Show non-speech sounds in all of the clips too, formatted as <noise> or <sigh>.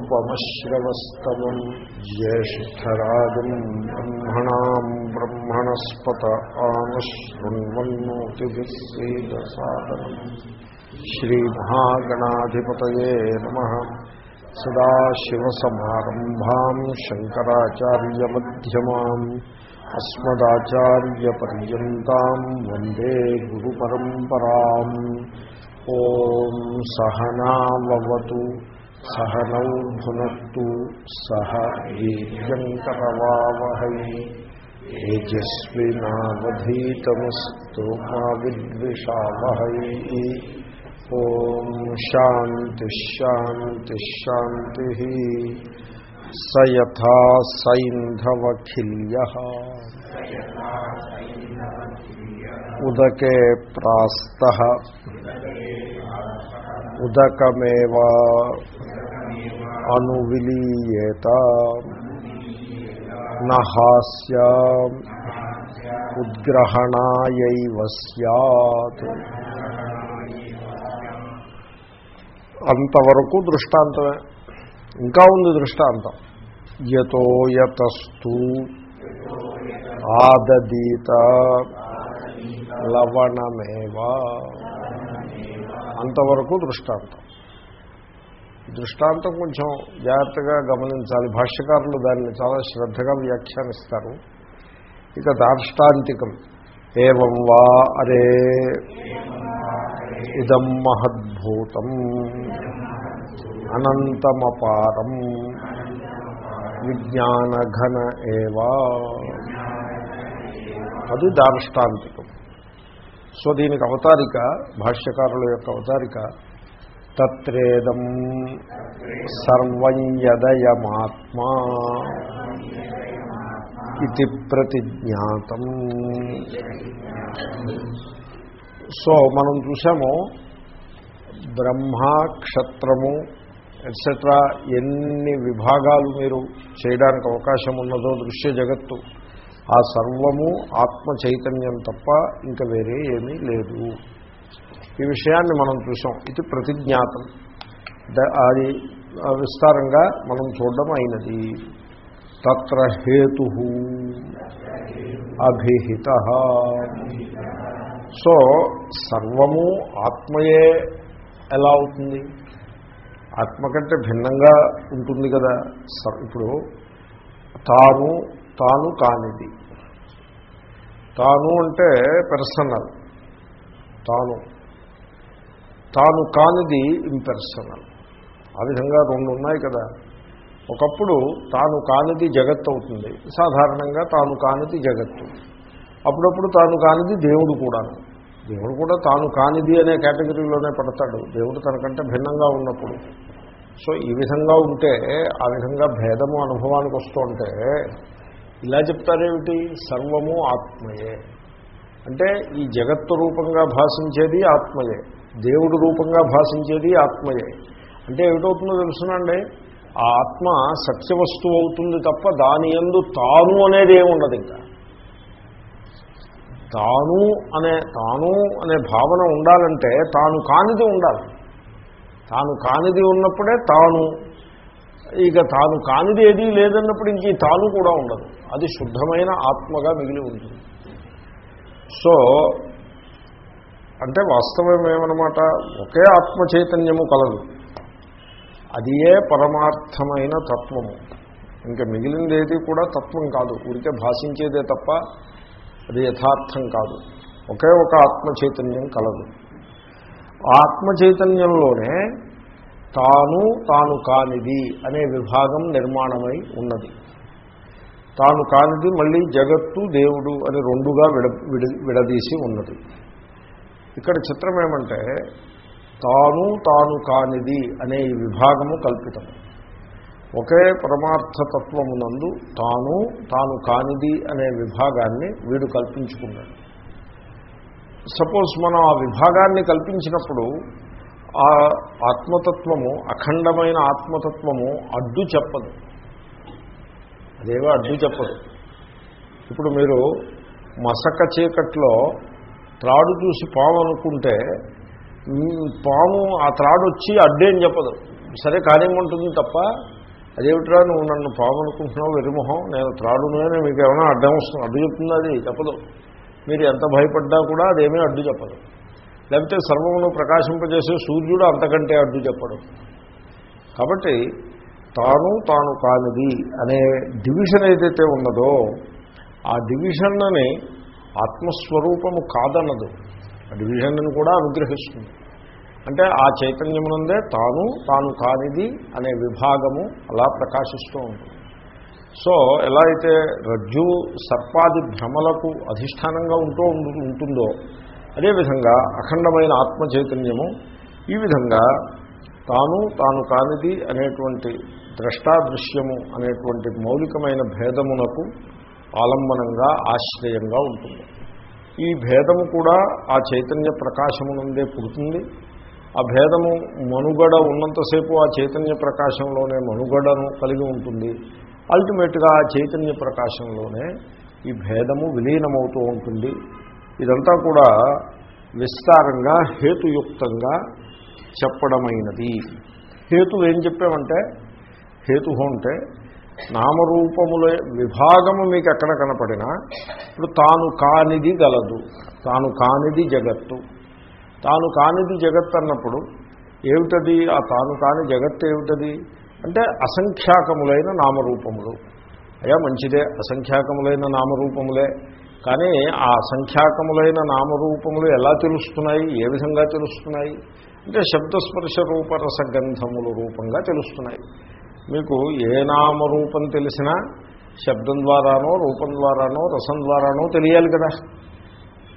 उपमश्रवस्तमम् ज्येष्ठराजम् ब्रह्मणाम् ब्रह्मणस्पत आमशृण्वन्नोतिभिः श्रीदसादनम् श्रीमहागणाधिपतये नमः। सदाशिवसमारम्भाम् शङ्कराचार्यमध्यमाम् अस्मदाचार्यपर्यन्ताम् वंदे गुरुपरम्पराम्। ॐ सहनावतु సహనౌ భునత్తు సహ వీర్యంకరవావహై తేజస్వినావధీతమస్తు మా విద్విషావహై. ఓం శాంతి శాంతి శాంతి స యథా సైంధవఖిల్య. ఉదకే ప్రాస్త. ఉదకమేవ అనువిలీయేత. నహాస్య ఉద్గ్రహణాయైవ సత్ అంతవరకు దృష్టాంతమే. ఇంకా ఉంది దృష్టాంతం. యతో యతస్తు ఆదదీత లవణమేవా. అంతవరకు దృష్టాంతం. దృష్టాంతం కొంచెం జాగ్రత్తగా గమనించాలి. భాష్యకారులు దాన్ని చాలా శ్రద్ధగా వ్యాఖ్యానిస్తారు. ఇక దాష్టాంతికం ఏం వా అరే ఇదం మహద్భూతం అనంతమపారం విజ్ఞానఘన ఏవా. అది దార్ష్టాంతికం. సో దీనికి అవతారిక భాష్యకారుల యొక్క అవతారిక తత్రేదం సర్వయదయమాత్మా ఇది ప్రతిజ్ఞాతం. సో మనం చూసాము బ్రహ్మ క్షత్రము ఎట్సెట్రా ఎన్ని విభాగాలు మీరు చేయడానికి అవకాశం ఉన్నదో దృశ్య జగత్తు ఆ సర్వము ఆత్మ చైతన్యం తప్ప ఇంకా వేరే ఏమీ లేదు. ఈ విషయాన్ని మనం చూసాం. ఇది ప్రతిజ్ఞాతం. అది విస్తారంగా మనం చూడడం అయినది. తత్ర హేతు అభిహిత. సో సర్వము ఆత్మయే ఎలా అవుతుంది? ఆత్మ కంటే భిన్నంగా ఉంటుంది కదా. ఇప్పుడు తాను తాను కానిది. తాను అంటే పర్సనల్ తాను. తాను కానిది ఇంపెర్సనల్ ఆ విధంగా రెండు ఉన్నాయి కదా. ఒకప్పుడు తాను కానిది జగత్తు అవుతుంది. సాధారణంగా తాను కానిది జగత్తు. అప్పుడప్పుడు తాను కానిది దేవుడు కూడాను దేవుడు కూడా తాను కానిది అనే కేటగిరీలోనే పడతాడు. దేవుడు తనకంటే భిన్నంగా ఉన్నప్పుడు. సో ఈ విధంగా ఉంటే ఆ విధంగా భేదము అనుభవానికి వస్తుంటే ఇలా చెప్తారేమిటి? సర్వము ఆత్మయే. అంటే ఈ జగత్తు రూపంగా భాషించేది ఆత్మయే. దేవుడు రూపంగా భాషించేది ఆత్మయే. అంటే ఏమిటవుతుందో తెలుసునండి? ఆ ఆత్మ సత్యవస్తువు అవుతుంది తప్ప దాని ఎందు తాను అనేది ఏముండదు ఇంకా. తాను అనే తాను అనే భావన ఉండాలంటే తాను కానిది ఉండాలి. తాను కానిది ఉన్నప్పుడే తాను. ఇక తాను కానిది ఏదీ లేదన్నప్పుడు ఇంక ఈ తాను కూడా ఉండదు. అది శుద్ధమైన ఆత్మగా మిగిలి ఉంటుంది. సో అంటే వాస్తవం ఏమన్నమాట ఒకే ఆత్మ చైతన్యము కలదు. అది ఏ పరమార్థమైన తత్వము. ఇంకా మిగిలిందేది కూడా తత్వం కాదు. ఊరికే భాషించేదే తప్ప అది యథార్థం కాదు. ఒకే ఒక ఆత్మ చైతన్యం కలదు. ఆత్మ చైతన్యంలోనే తాను తాను కానిది అనే విభాగం నిర్మాణమై ఉన్నది. తాను కానిది మళ్ళీ జగత్తు దేవుడు అని రెండుగా విడ విడదీసి ఉన్నది. ఇక్కడ చిత్రం ఏమంటే తాను తాను కానిది అనే ఈ విభాగము కల్పితం ఒకే పరమార్థతత్వమునందు తాను తాను కానిది అనే విభాగాన్ని వీడు కల్పించుకున్నాడు. సపోజ్ మనం ఆ విభాగాన్ని కల్పించినప్పుడు ఆ ఆత్మతత్వము అఖండమైన ఆత్మతత్వము అడ్డు చెప్పదు. అదేవో అడ్డు చెప్పదు. ఇప్పుడు మీరు మసక చీకట్లో త్రాడు చూసి పాము అనుకుంటే పాము ఆ త్రాడు వచ్చి అడ్డేం చెప్పదు. సరే కానివ్వంటుంది తప్ప అదేమిట్రా నువ్వు నన్ను పాము అనుకుంటున్నావు వెరిమొహం నేను త్రాడును అని మీకు ఏమైనా అడ్డం వస్తుంది? అడ్డు చెప్తుంది అది చెప్పదు. మీరు ఎంత భయపడ్డా కూడా అదేమీ అడ్డు చెప్పదు. లేకపోతే సర్వమును ప్రకాశింపజేసే సూర్యుడు అంతకంటే అడ్డు చెప్పడు. కాబట్టి తాను తాను కానిది అనే డివిజన్ ఏదైతే ఉన్నదో ఆ డివిజన్ని ఆత్మస్వరూపము కాదన్నదు. అది డివిజన్ని కూడా అనుగ్రహిస్తుంది. అంటే ఆ చైతన్యమునందే తాను తాను కానిది అనే విభాగము అలా ప్రకాశిస్తూ ఉంటుంది. సో ఎలా అయితే రజ్జు సర్పాది భ్రమలకు అధిష్టానంగా ఉంటూ ఉంటుందో అదేవిధంగా అఖండమైన ఆత్మ చైతన్యము ఈ విధంగా తాను తాను కానిది అనేటువంటి ద్రష్టాదృశ్యము అనేటువంటి మౌలికమైన భేదమునకు ఆలంబనంగా ఆశ్రయంగా ఉంటుంది. ఈ భేదము కూడా ఆ చైతన్య ప్రకాశమునందే పుడుతుంది. ఆ భేదము మనుగడ ఉన్నంతసేపు ఆ చైతన్య ప్రకాశంలోనే మనుగడను కలిగి ఉంటుంది. అల్టిమేట్గా ఆ చైతన్య ప్రకాశంలోనే ఈ భేదము విలీనమవుతూ ఉంటుంది. ఇదంతా కూడా విస్తారంగా హేతుయుక్తంగా చెప్పడమైనది. హేతు ఏం చెప్పామంటే హేతు అంటే నామరూపముల విభాగము మీకు ఎక్కడ కనపడినా ఇప్పుడు తాను కానిది గలదు. తాను కానిది జగత్తు. తాను కానిది జగత్ అన్నప్పుడు ఏమిటది? ఆ తాను కాని జగత్తు ఏమిటది? అంటే అసంఖ్యాకములైన నామరూపములు. అయ్యా మంచిదే. అసంఖ్యాకములైన నామరూపములే. కానీ ఆ అసంఖ్యాకములైన నామరూపములు ఎలా తెలుస్తున్నాయి? ఏ విధంగా తెలుస్తున్నాయి? అంటే శబ్దస్పర్శ రూపరసగంధముల రూపంగా తెలుస్తున్నాయి. మీకు ఏ నామరూపం తెలిసినా శబ్దం ద్వారానో రూపం ద్వారానో రసం ద్వారానో తెలియాలి కదా.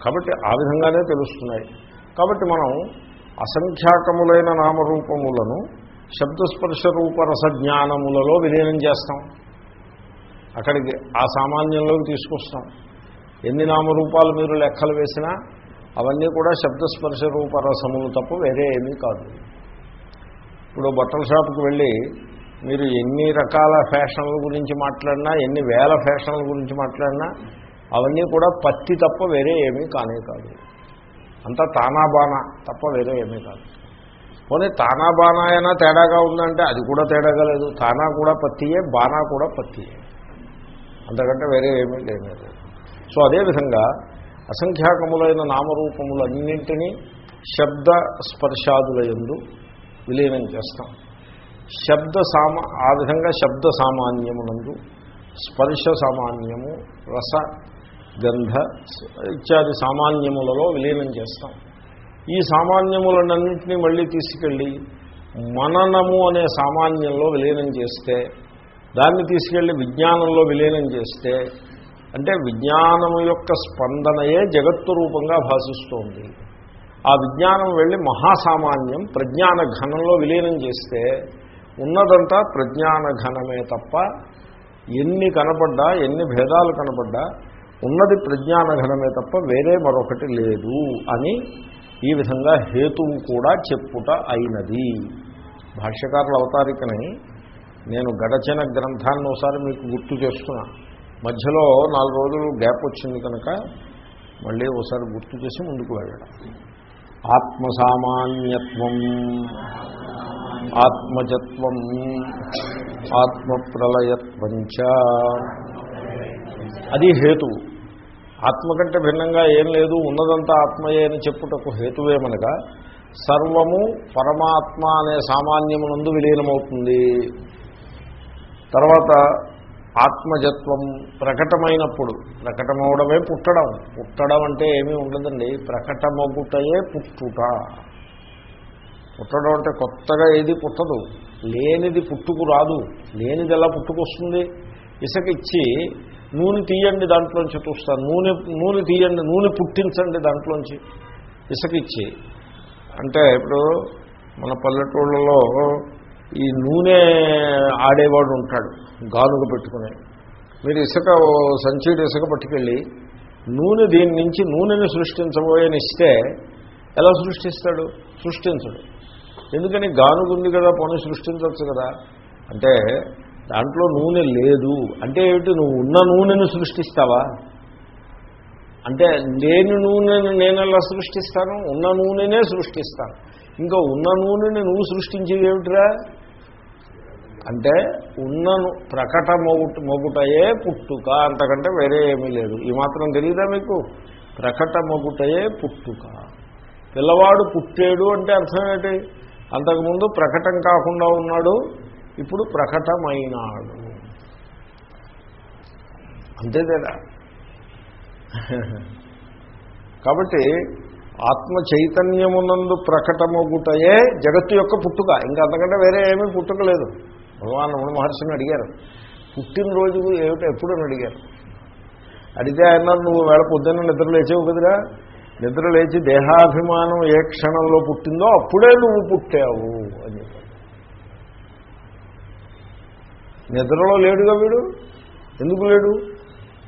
కాబట్టి ఆ విధంగానే తెలుస్తున్నాయి. కాబట్టి మనం అసంఖ్యాకములైన నామరూపములను శబ్దస్పర్శ రూపరస జ్ఞానములలో విలీనం చేస్తాం. అక్కడికి ఆ సామాన్యంలోకి తీసుకొస్తాం. ఎన్ని నామరూపాలు మీరు లెక్కలు వేసినా అవన్నీ కూడా శబ్దస్పర్శ రూపరసములు తప్ప వేరే ఏమీ కాదు. ఇప్పుడు బట్టల షాపుకి వెళ్ళి మీరు ఎన్ని రకాల ఫ్యాషన్ల గురించి మాట్లాడినా ఎన్ని వేల ఫ్యాషన్ల గురించి మాట్లాడినా అవన్నీ కూడా పత్తి తప్ప వేరే ఏమీ కానే కాదు. అంతా తానాబానా తప్ప వేరే ఏమీ కాదు. పోనీ తానాబానా అయినా తేడాగా ఉందంటే అది కూడా తేడాగా లేదు. తానా కూడా పత్తియే బానా కూడా పత్తియే. అంతకంటే వేరే ఏమీ లేదు. సో అదేవిధంగా అసంఖ్యాకములైన నామరూపములన్నింటినీ శబ్ద స్పర్శాదులయందు విలీనం చేస్తాం. శబ్ద సామా ఆ విధంగా శబ్ద సామాన్యమునందు స్పర్శ సామాన్యము రస గంధ ఇత్యాది సామాన్యములలో విలీనం చేస్తాం. ఈ సామాన్యములన్నింటినీ మళ్ళీ తీసుకెళ్ళి మననము అనే సామాన్యంలో విలీనం చేస్తే దాన్ని తీసుకెళ్ళి విజ్ఞానంలో విలీనం చేస్తే అంటే విజ్ఞానము యొక్క స్పందనయే జగత్తు రూపంగా భాషిస్తోంది. ఆ విజ్ఞానం వెళ్ళి మహాసామాన్యం ప్రజ్ఞాన ఘనంలో విలీనం చేస్తే ఉన్నదంతా ప్రజ్ఞానఘనమే తప్ప ఎన్ని కనపడ్డా ఎన్ని భేదాలు కనపడ్డా ఉన్నది ప్రజ్ఞానఘనమే తప్ప వేరే మరొకటి లేదు అని ఈ విధంగా హేతువు కూడా చెప్పుట అయినది. భాష్యకారుల అవతారికని నేను గడచిన గ్రంథాన్ని ఒకసారి మీకు గుర్తు చేస్తున్నా. మధ్యలో నాలుగు రోజులు గ్యాప్ వచ్చింది కనుక మళ్ళీ ఒకసారి గుర్తు చేసి ముందుకు వెళ్ళడం. ఆత్మసామాన్యత్వం. ఆత్మజత్వం ఆత్మప్రలయత్వంచ అది హేతువు ఆత్మ కంటే భిన్నంగా ఏం లేదు ఉన్నదంతా ఆత్మయే అని చెప్పుటకు హేతువేమనగా సర్వము పరమాత్మ అనే సామాన్యమునందు విలీనమవుతుంది. తర్వాత ఆత్మజత్వం ప్రకటమైనప్పుడు ప్రకటమవడమే పుట్టడం. పుట్టడం అంటే ఏమీ ఉండదండి ప్రకటమగుటయే పుట్టుట. పుట్టడం అంటే కొత్తగా ఏది పుట్టదు. లేనిది పుట్టుకు రాదు. లేనిది ఎలా పుట్టుకొస్తుంది ఇసకిచ్చి నూనె తీయండి దాంట్లోంచి చూస్తాను. నూనె నూనె తీయండి నూనె పుట్టించండి దాంట్లోంచి. ఇసకిచ్చి అంటే ఇప్పుడు మన పల్లెటూళ్ళలో ఈ నూనె ఆడేవాడు ఉంటాడు గానుగ పెట్టుకుని. మీరు ఇసుక ఓ సంచీడు ఇసుక పట్టుకెళ్ళి నూనె దీని నుంచి నూనెని సృష్టించబోయని ఇస్తే ఎలా సృష్టిస్తాడు? సృష్టించడు. ఎందుకని గానుగుంది కదా పోనీ సృష్టించవచ్చు కదా? అంటే దాంట్లో నూనె లేదు. అంటే ఏమిటి? నువ్వు ఉన్న నూనెను సృష్టిస్తావా? అంటే లేని నూనెను నేను ఎలా సృష్టిస్తాను? ఉన్న నూనెనే సృష్టిస్తాను. ఇంకా ఉన్న నూనెని నువ్వు సృష్టించేది ఏమిటిరా? అంటే ఉన్నను ప్రకట మొగుట మొగుటయే పుట్టుక. అంతకంటే వేరే ఏమీ లేదు. ఈ మాత్రం తెలియదా మీకు? ప్రకట మొగుటయే పుట్టుక. పిల్లవాడు పుట్టాడు అంటే అర్థం ఏంటి? అంతకుముందు ప్రకటం కాకుండా ఉన్నాడు ఇప్పుడు ప్రకటమైనాడు. అంతే తేడా. కాబట్టి ఆత్మ చైతన్యమునందు ప్రకటమగుటయే జగత్తు యొక్క పుట్టుక. ఇంకా అంతకంటే వేరే ఏమీ పుట్టుక లేదు భగవాన్ రమణ మహర్షిని అడిగారు. పుట్టినరోజు ఏమిటో? ఎప్పుడు అని అడిగారు. అడిగితే ఆయన నువ్వు వేళ పొద్దున్న నిద్రలేచేవు కదరా? నిద్ర లేచి దేహాభిమానం ఏ క్షణంలో పుట్టిందో అప్పుడే నువ్వు పుట్టావు అని చెప్పారు నిద్రలో లేడుగా వీడు? ఎందుకు లేడు?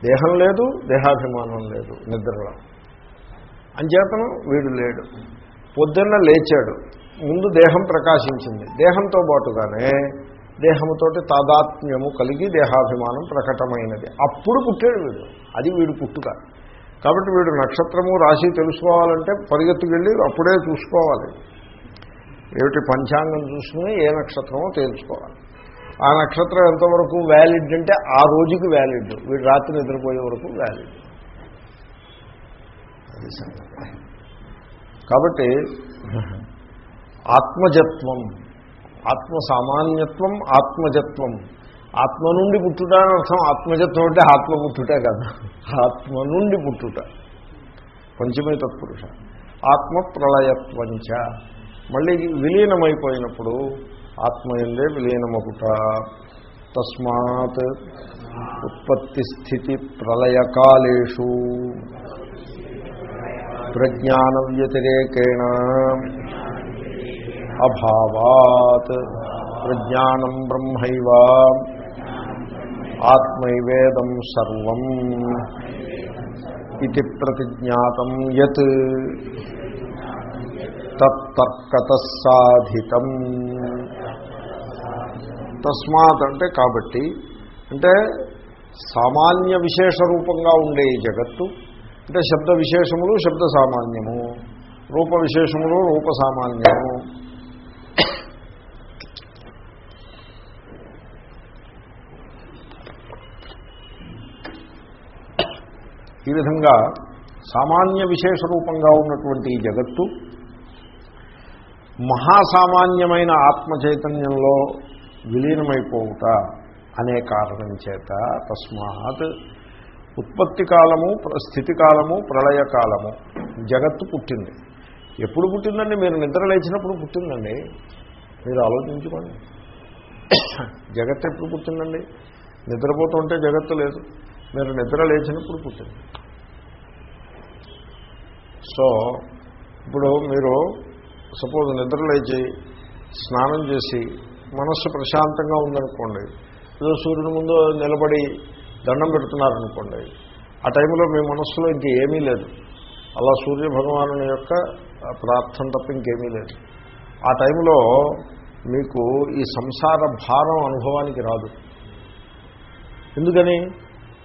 దేహం లేదు దేహాభిమానం లేదు నిద్రలో. అంచేతను వీడు లేడు. పొద్దున్న లేచాడు. ముందు దేహం ప్రకాశించింది. దేహంతో పాటుగానే దేహముతోటి తాదాత్మ్యము కలిగి దేహాభిమానం ప్రకటమైనది. అప్పుడు పుట్టాడు వీడు. అది వీడు పుట్టుక. కాబట్టి వీడు నక్షత్రము రాశి తెలుసుకోవాలంటే పరిగెత్తుకెళ్ళి అప్పుడే చూసుకోవాలి. ఏమిటి పంచాంగం చూసుకుని ఏ నక్షత్రమో తెలుసుకోవాలి ఆ నక్షత్రం ఎంతవరకు వ్యాలిడ్ అంటే ఆ రోజుకి వ్యాలిడ్ వీడు రాత్రి నిద్రపోయే వరకు వ్యాలిడ్ కాబట్టి ఆత్మజత్వం ఆత్మ సామాన్యత్వం ఆత్మజత్వం. ఆత్మ నుండి పుట్టుట అని అర్థం. ఆత్మజత్వం అంటే ఆత్మ పుట్టుటే కదా. ఆత్మ నుండి పుట్టుట. పంచమే తత్పురుష. ఆత్మ ప్రళయత్వంచ. మళ్ళీ విలీనమైపోయినప్పుడు ఆత్మ ఎందే విలీనమగుట. తస్మాత్ ఉత్పత్తి స్థితి ప్రళయకాలేషు. ప్రజ్ఞాన వ్యతిరేకేణ అభావాత్. ప్రజ్ఞానం బ్రహ్మైవ. ఆత్మైవేదం సర్వం ఇది ప్రతిజ్ఞాతం యత్ తత్తర్కత సాధితం తస్మాత్ అంటే కాబట్టి అంటే సామాన్య విశేష రూపంగా ఉండే ఈ జగత్తు అంటే శబ్ద విశేషములు శబ్ద సామాన్యము రూప విశేషములు రూప సామాన్యము. ఈ విధంగా సామాన్య విశేష రూపంగా ఉన్నటువంటి ఈ జగత్తు మహాసామాన్యమైన ఆత్మ చైతన్యంలో విలీనమైపోవుట అనే కారణం చేత తస్మాత్ ఉత్పత్తి కాలము స్థితి కాలము ప్రళయ కాలము జగత్తు పుట్టింది. ఎప్పుడు పుట్టిందండి? మీరు నిద్ర లేచినప్పుడు పుట్టిందండి? మీరు ఆలోచించుకోండి. <coughs> జగత్తు ఎప్పుడు పుట్టిందండి? నిద్రపోతుంటే జగత్తు లేదు. మీరు నిద్ర లేచినప్పుడు పుట్టింది. సో ఇప్పుడు మీరు సపోజ్ నిద్ర లేచి స్నానం చేసి మనస్సు ప్రశాంతంగా ఉందనుకోండి ఏదో సూర్యుని ముందు నిలబడి దండం పెడుతున్నారనుకోండి ఆ టైంలో మీ మనస్సులో ఇంక ఏమీ లేదు. అలా సూర్య భగవాను యొక్క ప్రార్థన తప్ప ఇంకేమీ లేదు. ఆ టైంలో మీకు ఈ సంసార భారం అనుభవానికి రాదు. ఎందుకని?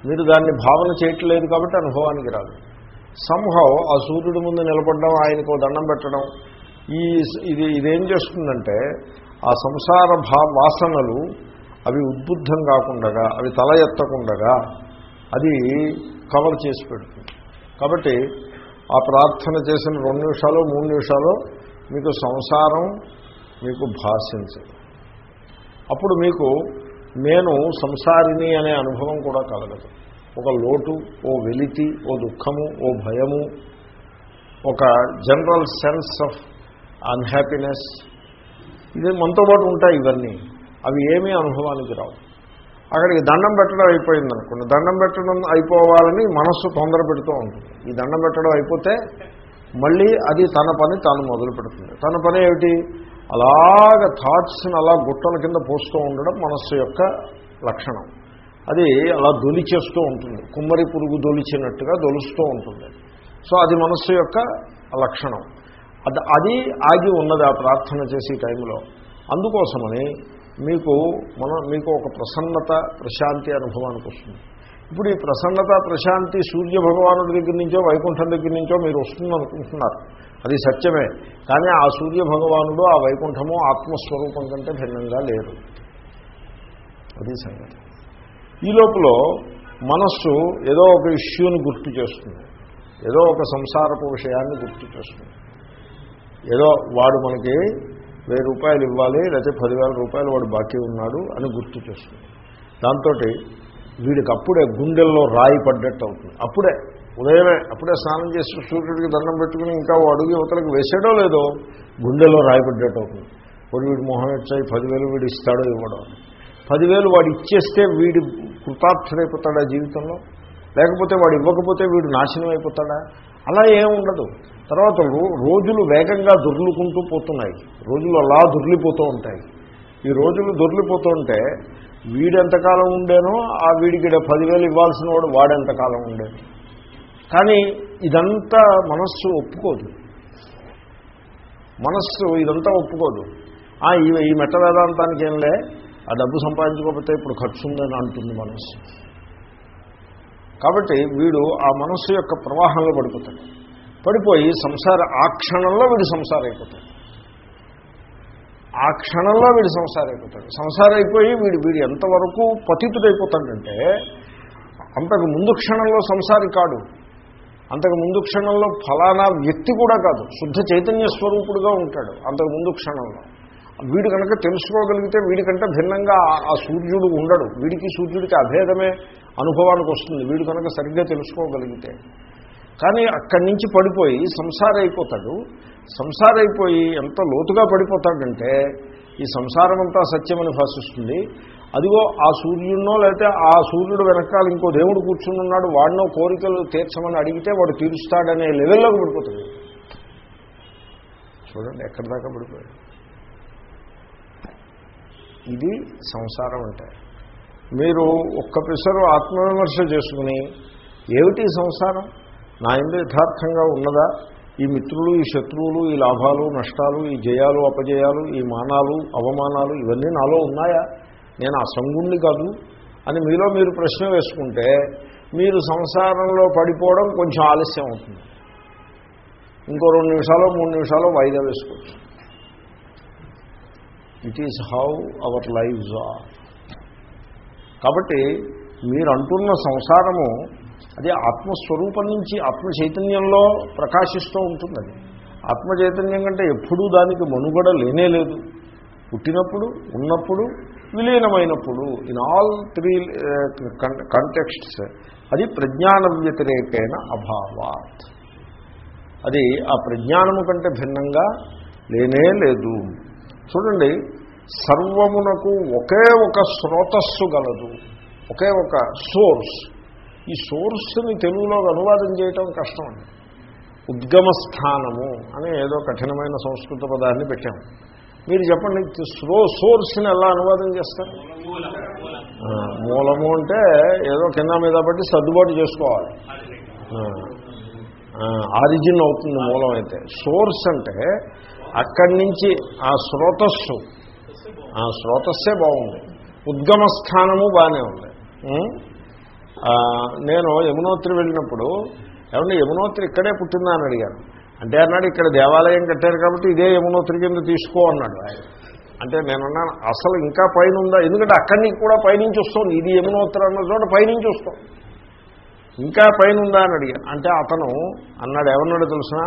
మీరు దాన్ని భావన చేయట్లేదు కాబట్టి అనుభవానికి రాదు. సంహవ్ ఆ సూర్యుడి ముందు నిలబడడం ఆయనకు దండం పెట్టడం ఈ ఇది ఇదేం చేస్తుందంటే ఆ సంసార భా వాసనలు అవి ఉద్బుద్ధం కాకుండా అవి తల ఎత్తకుండగా అది కవర్ చేసి పెడుతుంది. కాబట్టి ఆ ప్రార్థన చేసిన రెండు నిమిషాలు మూడు నిమిషాలు మీకు సంసారం మీకు భాషించదు. అప్పుడు మీకు నేను సంసారిని అనే అనుభవం కూడా కలగదు ఒక లోటు ఓ వెలితి ఓ దుఃఖము ఓ భయము ఒక జనరల్ సెన్స్ ఆఫ్ అన్హ్యాపీనెస్ ఇది మనతో పాటు ఉంటాయి ఇవన్నీ. అవి ఏమీ అనుభవానికి రావు. అక్కడికి దండం పెట్టడం అయిపోయింది అనుకోండి. దండం పెట్టడం అయిపోవాలని మనస్సు తొందర పెడుతూ ఉంటుంది. ఈ దండం పెట్టడం అయిపోతే మళ్ళీ అది తన పని తాను మొదలు పెడుతుంది తన పని ఏమిటి? అలాగ థాట్స్ని అలా గుట్టల కింద పోస్తూ ఉండడం మనస్సు యొక్క లక్షణం. అది అలా దొలిచేస్తూ ఉంటుంది. కుమ్మరి పురుగు దొలిచినట్టుగా దొలుస్తూ ఉంటుంది. సో అది మనస్సు యొక్క లక్షణం. అది అది ఆగి ఉన్నది ఆ ప్రార్థన చేసే టైంలో. అందుకోసమని మీకు మన మీకు ఒక ప్రసన్నత ప్రశాంతి అనుభవానికి వస్తుంది. ఇప్పుడు ఈ ప్రసన్నత ప్రశాంతి సూర్య భగవానుడి దగ్గర నుంచో వైకుంఠం దగ్గర నుంచో మీరు వస్తుంది అనుకుంటున్నారు అది సత్యమే. కానీ ఆ సూర్య భగవానుడు ఆ వైకుంఠము ఆత్మస్వరూపం కంటే భిన్నంగా లేరు. అది సంగతి. ఈ లోపల మనస్సు ఏదో ఒక ఇష్యూని గుర్తు చేస్తుంది. ఏదో ఒక సంసారపు విషయాన్ని గుర్తు చేస్తుంది. ఏదో వాడు మనకి వెయ్యి రూపాయలు ఇవ్వాలి లేకపోతే పదివేల రూపాయలు వాడు బాకీ ఉన్నాడు అని గుర్తు చేస్తుంది. దాంతో వీడికి అప్పుడే గుండెల్లో రాయి పడ్డట్టు అవుతుంది. అప్పుడే. ఉదయమే అప్పుడే స్నానం చేసి సూర్యుడికి దండం పెట్టుకుని ఇంకా అడుగు యువతలకు వేసాడో లేదో గుండెలో రాయబడ్డట్టు అవుతుంది వాడు వీడు మొహం ఇచ్చాయి పదివేలు వీడు ఇస్తాడో ఇవ్వడం. పదివేలు వాడు ఇచ్చేస్తే వీడి కృతార్థుడైపోతాడా జీవితంలో? లేకపోతే వాడు ఇవ్వకపోతే వీడు నాశనం అయిపోతాడా అలా ఏం ఉండదు. తర్వాత రోజులు వేగంగా దొర్లుకుంటూ పోతున్నాయి. రోజులు అలా దొర్లిపోతూ ఉంటాయి. ఈ రోజులు దొర్లిపోతూ ఉంటే వీడెంతకాలం ఉండేనో ఆ వీడికి పదివేలు ఇవ్వాల్సిన వాడు వాడెంతకాలం ఉండేను కానీ ఇదంతా మనస్సు ఒప్పుకోదు. మనస్సు ఇదంతా ఒప్పుకోదు. ఈ ఈ మెట్ట వేదాంతానికి ఏంలే ఆ డబ్బు సంపాదించుకోకపోతే ఇప్పుడు ఖర్చు ఉందని అంటుంది మనస్సు. కాబట్టి వీడు ఆ మనస్సు యొక్క ప్రవాహంలో పడిపోతాడు. పడిపోయి సంసార ఆ క్షణంలో వీడు సంసార అయిపోతాడు ఆ క్షణంలో వీడు సంసార అయిపోతాడు సంసార అయిపోయి వీడు వీడు ఎంతవరకు పతితుడైపోతాడంటే అంతకు ముందు క్షణంలో సంసారి కాడు. అంతకు ముందు క్షణంలో ఫలానా వ్యక్తి కూడా కాదు శుద్ధ చైతన్య స్వరూపుడుగా ఉంటాడు అంతకు ముందు క్షణంలో. వీడు కనుక తెలుసుకోగలిగితే వీడికంటే భిన్నంగా ఆ- సూర్యుడు ఉండడు. వీడికి సూర్యుడికి అభేదమే అనుభవానికి వస్తుంది. వీడు కనుక సరిగ్గా తెలుసుకోగలిగితే. కానీ అక్కడి నుంచి పడిపోయి సంసారైపోతాడు. అయిపోతాడు అయిపోయి ఎంత లోతుగా పడిపోతాడంటే ఈ సంసారం అంతా సత్యమని భాషిస్తుంది. అదిగో ఆ సూర్యుడినో లేకపోతే ఆ సూర్యుడు వెనకాల ఇంకో దేవుడు కూర్చుని ఉన్నాడు వాడినో కోరికలు తీర్చమని అడిగితే వాడు తీరుస్తాడనే లెవెల్లోకి పడిపోతుంది చూడండి ఎక్కడి దాకా పడిపోయాడు. ఇది సంసారం అంటే. మీరు ఒక్క పిసరు ఆత్మవిమర్శ చేసుకుని ఏమిటి సంసారం? నా ఇందు యథార్థంగా ఉన్నదా? ఈ మిత్రులు ఈ శత్రువులు ఈ లాభాలు నష్టాలు ఈ జయాలు అపజయాలు ఈ మానాలు అవమానాలు ఇవన్నీ నాలో ఉన్నాయా? నేను అసంగుణ్ణి కాదు అని మీలో మీరు ప్రశ్న వేసుకుంటే మీరు సంసారంలో పడిపోవడం కొంచెం ఆలస్యం అవుతుంది. ఇంకో రెండు నిమిషాలు మూడు నిమిషాలు వాయిదా వేసుకోవచ్చు. It is how our lives are కాబట్టి మీరు అంటున్న సంసారము అది ఆత్మస్వరూపం నుంచి ఆత్మ చైతన్యంలో ప్రకాశిస్తూ ఉంటుంది అది ఆత్మ చైతన్యం కంటే ఎప్పుడూ దానికి మనుగడ లేనే లేదు. పుట్టినప్పుడు ఉన్నప్పుడు విలీనమైనప్పుడు ఇన్ ఆల్ త్రీ కంటెక్స్ట్స్ అది ప్రజ్ఞాన వ్యతిరేకైన అభావాత్. అది ఆ ప్రజ్ఞానము కంటే భిన్నంగా లేనే లేదు. చూడండి సర్వమునకు ఒకే ఒక స్రోతస్సు గలదు ఒకే ఒక సోర్స్. ఈ సోర్స్ని తెలుగులో అనువాదం చేయటం కష్టం అండి. ఉద్గమస్థానము అని ఏదో కఠినమైన సంస్కృత పదాన్ని పెట్టాము మీరు చెప్పండి స్లో సోర్స్ని ఎలా అనువాదం చేస్తారు? మూలము అంటే ఏదో కింద మీద బట్టి సర్దుబాటు చేసుకోవాలి. ఆరిజిన్ అవుతుంది మూలం అయితే. సోర్స్ అంటే అక్కడి నుంచి ఆ స్రోతస్సు ఆ స్రోతస్సే బాగుంది. ఉద్గమ స్థానము బాగానే ఉంది. నేను యమునోత్రి వెళ్ళినప్పుడు ఏమంటే యమునోత్రి ఇక్కడే పుట్టిందా అని అడిగాను. అంటే అన్నాడు ఇక్కడ దేవాలయం కట్టారు కాబట్టి ఇదే యమునోత్రి కింద తీసుకో అన్నాడు ఆయన. అంటే నేనన్నాను అసలు ఇంకా పైన ఉందా ఎందుకంటే అక్కడి నుంచి కూడా పైనుంచి వస్తుంది ఇది యమునోత్రి అన్న చోట పైనుంచి వస్తాం ఇంకా పైన ఉందా అని అడిగాను. అంటే అతను అన్నాడు ఏమన్నాడు తెలిసిన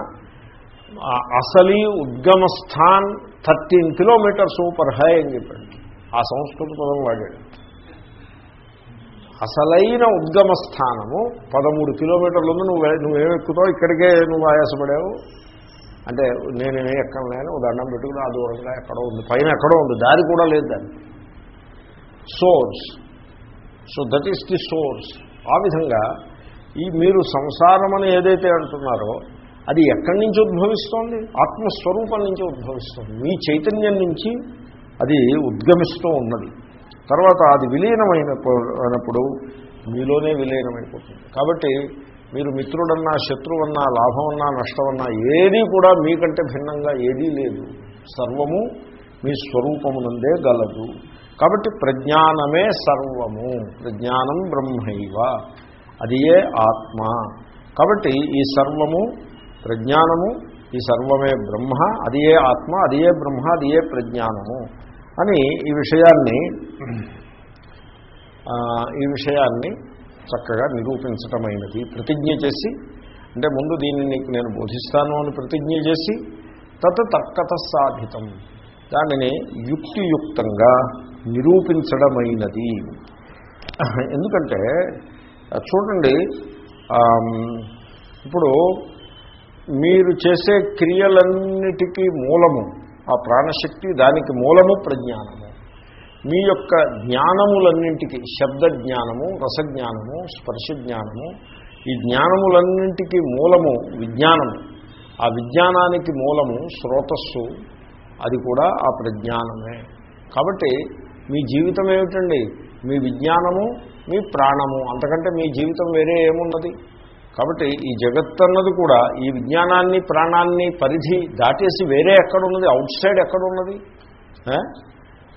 అసలీ ఉద్గమస్థాన్ థర్టీన్ కిలోమీటర్స్ సూపర్ హై అని చెప్పాడు. ఆ సంస్కృత పదం వాడాడు. అసలైన ఉద్గమ స్థానము పదమూడు కిలోమీటర్లు ఉంది. నువ్వు నువ్వేం ఎక్కుతావు ఇక్కడికే నువ్వు ఆయాసపడావు. అంటే నేనేమే ఎక్కడలేను దండం పెట్టుకుని ఆ దూరంగా ఎక్కడో ఉంది. పైన ఎక్కడో ఉంది. దారి కూడా లేదు దానికి. Source so that is the source ఆ విధంగా ఈ మీరు సంసారం అని ఏదైతే అంటున్నారో అది ఎక్కడి నుంచి ఉద్భవిస్తోంది? ఆత్మస్వరూపం నుంచి ఉద్భవిస్తుంది. మీ చైతన్యం నుంచి అది ఉద్గమిస్తూ ఉన్నది. తర్వాత అది విలీనమైనప్పుడు మీలోనే విలీనమైపోతుంది. కాబట్టి మీరు మిత్రుడన్నా శత్రువన్నా లాభమన్నా నష్టమన్నా ఏదీ కూడా మీకంటే భిన్నంగా ఏదీ లేదు. సర్వము మీ స్వరూపమునందే గలదు. కాబట్టి ప్రజ్ఞానమే సర్వము. ప్రజ్ఞానం బ్రహ్మైవ. అది ఏ ఆత్మ. కాబట్టి ఈ సర్వము ప్రజ్ఞానము ఈ సర్వమే బ్రహ్మ అది ఏ ఆత్మ అది ఏ బ్రహ్మ అది ఏ ప్రజ్ఞానము. అని ఈ విషయాన్ని ఈ విషయాన్ని చక్కగా నిరూపించటమైనది. ప్రతిజ్ఞ చేసి అంటే ముందు దీన్ని నీకు నేను బోధిస్తాను అని ప్రతిజ్ఞ చేసి తత్ తర్కత సాధితం దానిని యుక్తియుక్తంగా నిరూపించడమైనది. ఎందుకంటే చూడండి ఇప్పుడు మీరు చేసే క్రియలన్నిటికీ మూలము ఆ ప్రాణశక్తి దానికి మూలము ప్రజ్ఞానము. మీ యొక్క జ్ఞానములన్నింటికి శబ్ద జ్ఞానము రసజ్ఞానము స్పర్శ జ్ఞానము ఈ జ్ఞానములన్నింటికి మూలము విజ్ఞానము. ఆ విజ్ఞానానికి మూలము స్రోతస్సు అది కూడా ఆ ప్రజ్ఞానమే. కాబట్టి మీ జీవితం ఏమిటండి? మీ విజ్ఞానము మీ ప్రాణము అంతకంటే మీ జీవితం వేరే ఏమున్నది? కాబట్టి ఈ జగత్ అన్నది కూడా ఈ విజ్ఞానాన్ని ప్రాణాన్ని పరిధి దాటేసి వేరే ఎక్కడున్నది? అవుట్ సైడ్ ఎక్కడున్నది? ఉన్నది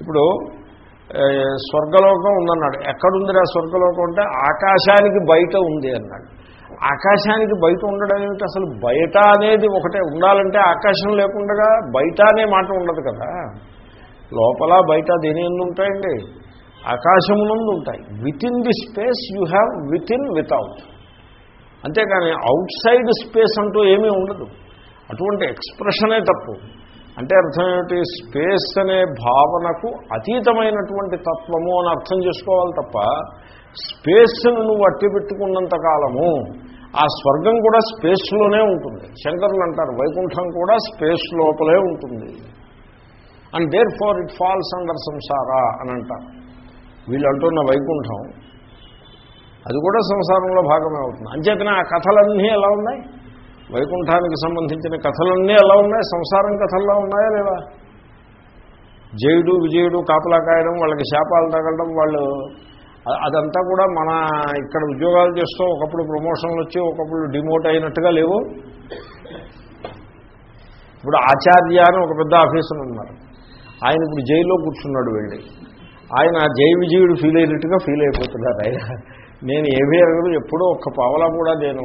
ఇప్పుడు స్వర్గలోకం ఉందన్నాడు. ఎక్కడుందిరా స్వర్గలోకం అంటే ఆకాశానికి బయట ఉంది అన్నాడు. ఆకాశానికి బయట ఉండడం ఏమిటి? అసలు బయట అనేది ఒకటే. ఉండాలంటే ఆకాశం లేకుండా బయట అనే మాట ఉండదు కదా. లోపల బయట దేని ఎందు ఉంటాయండి? ఆకాశమునందు ఉంటాయి. Within the space you have within without అంతేకాని అవుట్ సైడ్ స్పేస్ అంటూ ఏమీ ఉండదు. అటువంటి ఎక్స్ప్రెషనే తప్పు. అంటే అర్థం ఏమిటి? స్పేస్ అనే భావనకు అతీతమైనటువంటి తత్వము అని అర్థం చేసుకోవాలి తప్ప స్పేస్ను నువ్వు అట్టి పెట్టుకున్నంత కాలము ఆ స్వర్గం కూడా స్పేస్లోనే ఉంటుంది. శంకరులు అంటారు వైకుంఠం కూడా స్పేస్ లోపలే ఉంటుంది. And therefore it falls under సంసారా అని అంటారు. వీళ్ళు అంటున్న వైకుంఠం అది కూడా సంసారంలో భాగమే అవుతుంది. అంచేతనే ఆ కథలన్నీ ఎలా ఉన్నాయి? వైకుంఠానికి సంబంధించిన కథలన్నీ ఎలా ఉన్నాయి? సంసారం కథల్లో ఉన్నాయా లేవా జయుడు విజయుడు కాపలా కాయడం వాళ్ళకి శాపాలు తగలడం వాళ్ళు అదంతా కూడా మన ఇక్కడ ఉద్యోగాలు చేస్తూ ఒకప్పుడు ప్రమోషన్లు వచ్చి ఒకప్పుడు డిమోట్ అయినట్టుగా లేవు. ఇప్పుడు ఆచార్య అని ఒక పెద్ద ఆఫీసర్ ఉన్నారు. ఆయన ఇప్పుడు జైల్లో కూర్చున్నాడు వెళ్ళి. ఆయన జై విజయుడు ఫీల్ అయినట్టుగా ఫీల్ అయిపోతున్నారు ఆయన. నేను ఏమీ అడుగులు ఎప్పుడూ ఒక్క పావలా కూడా నేను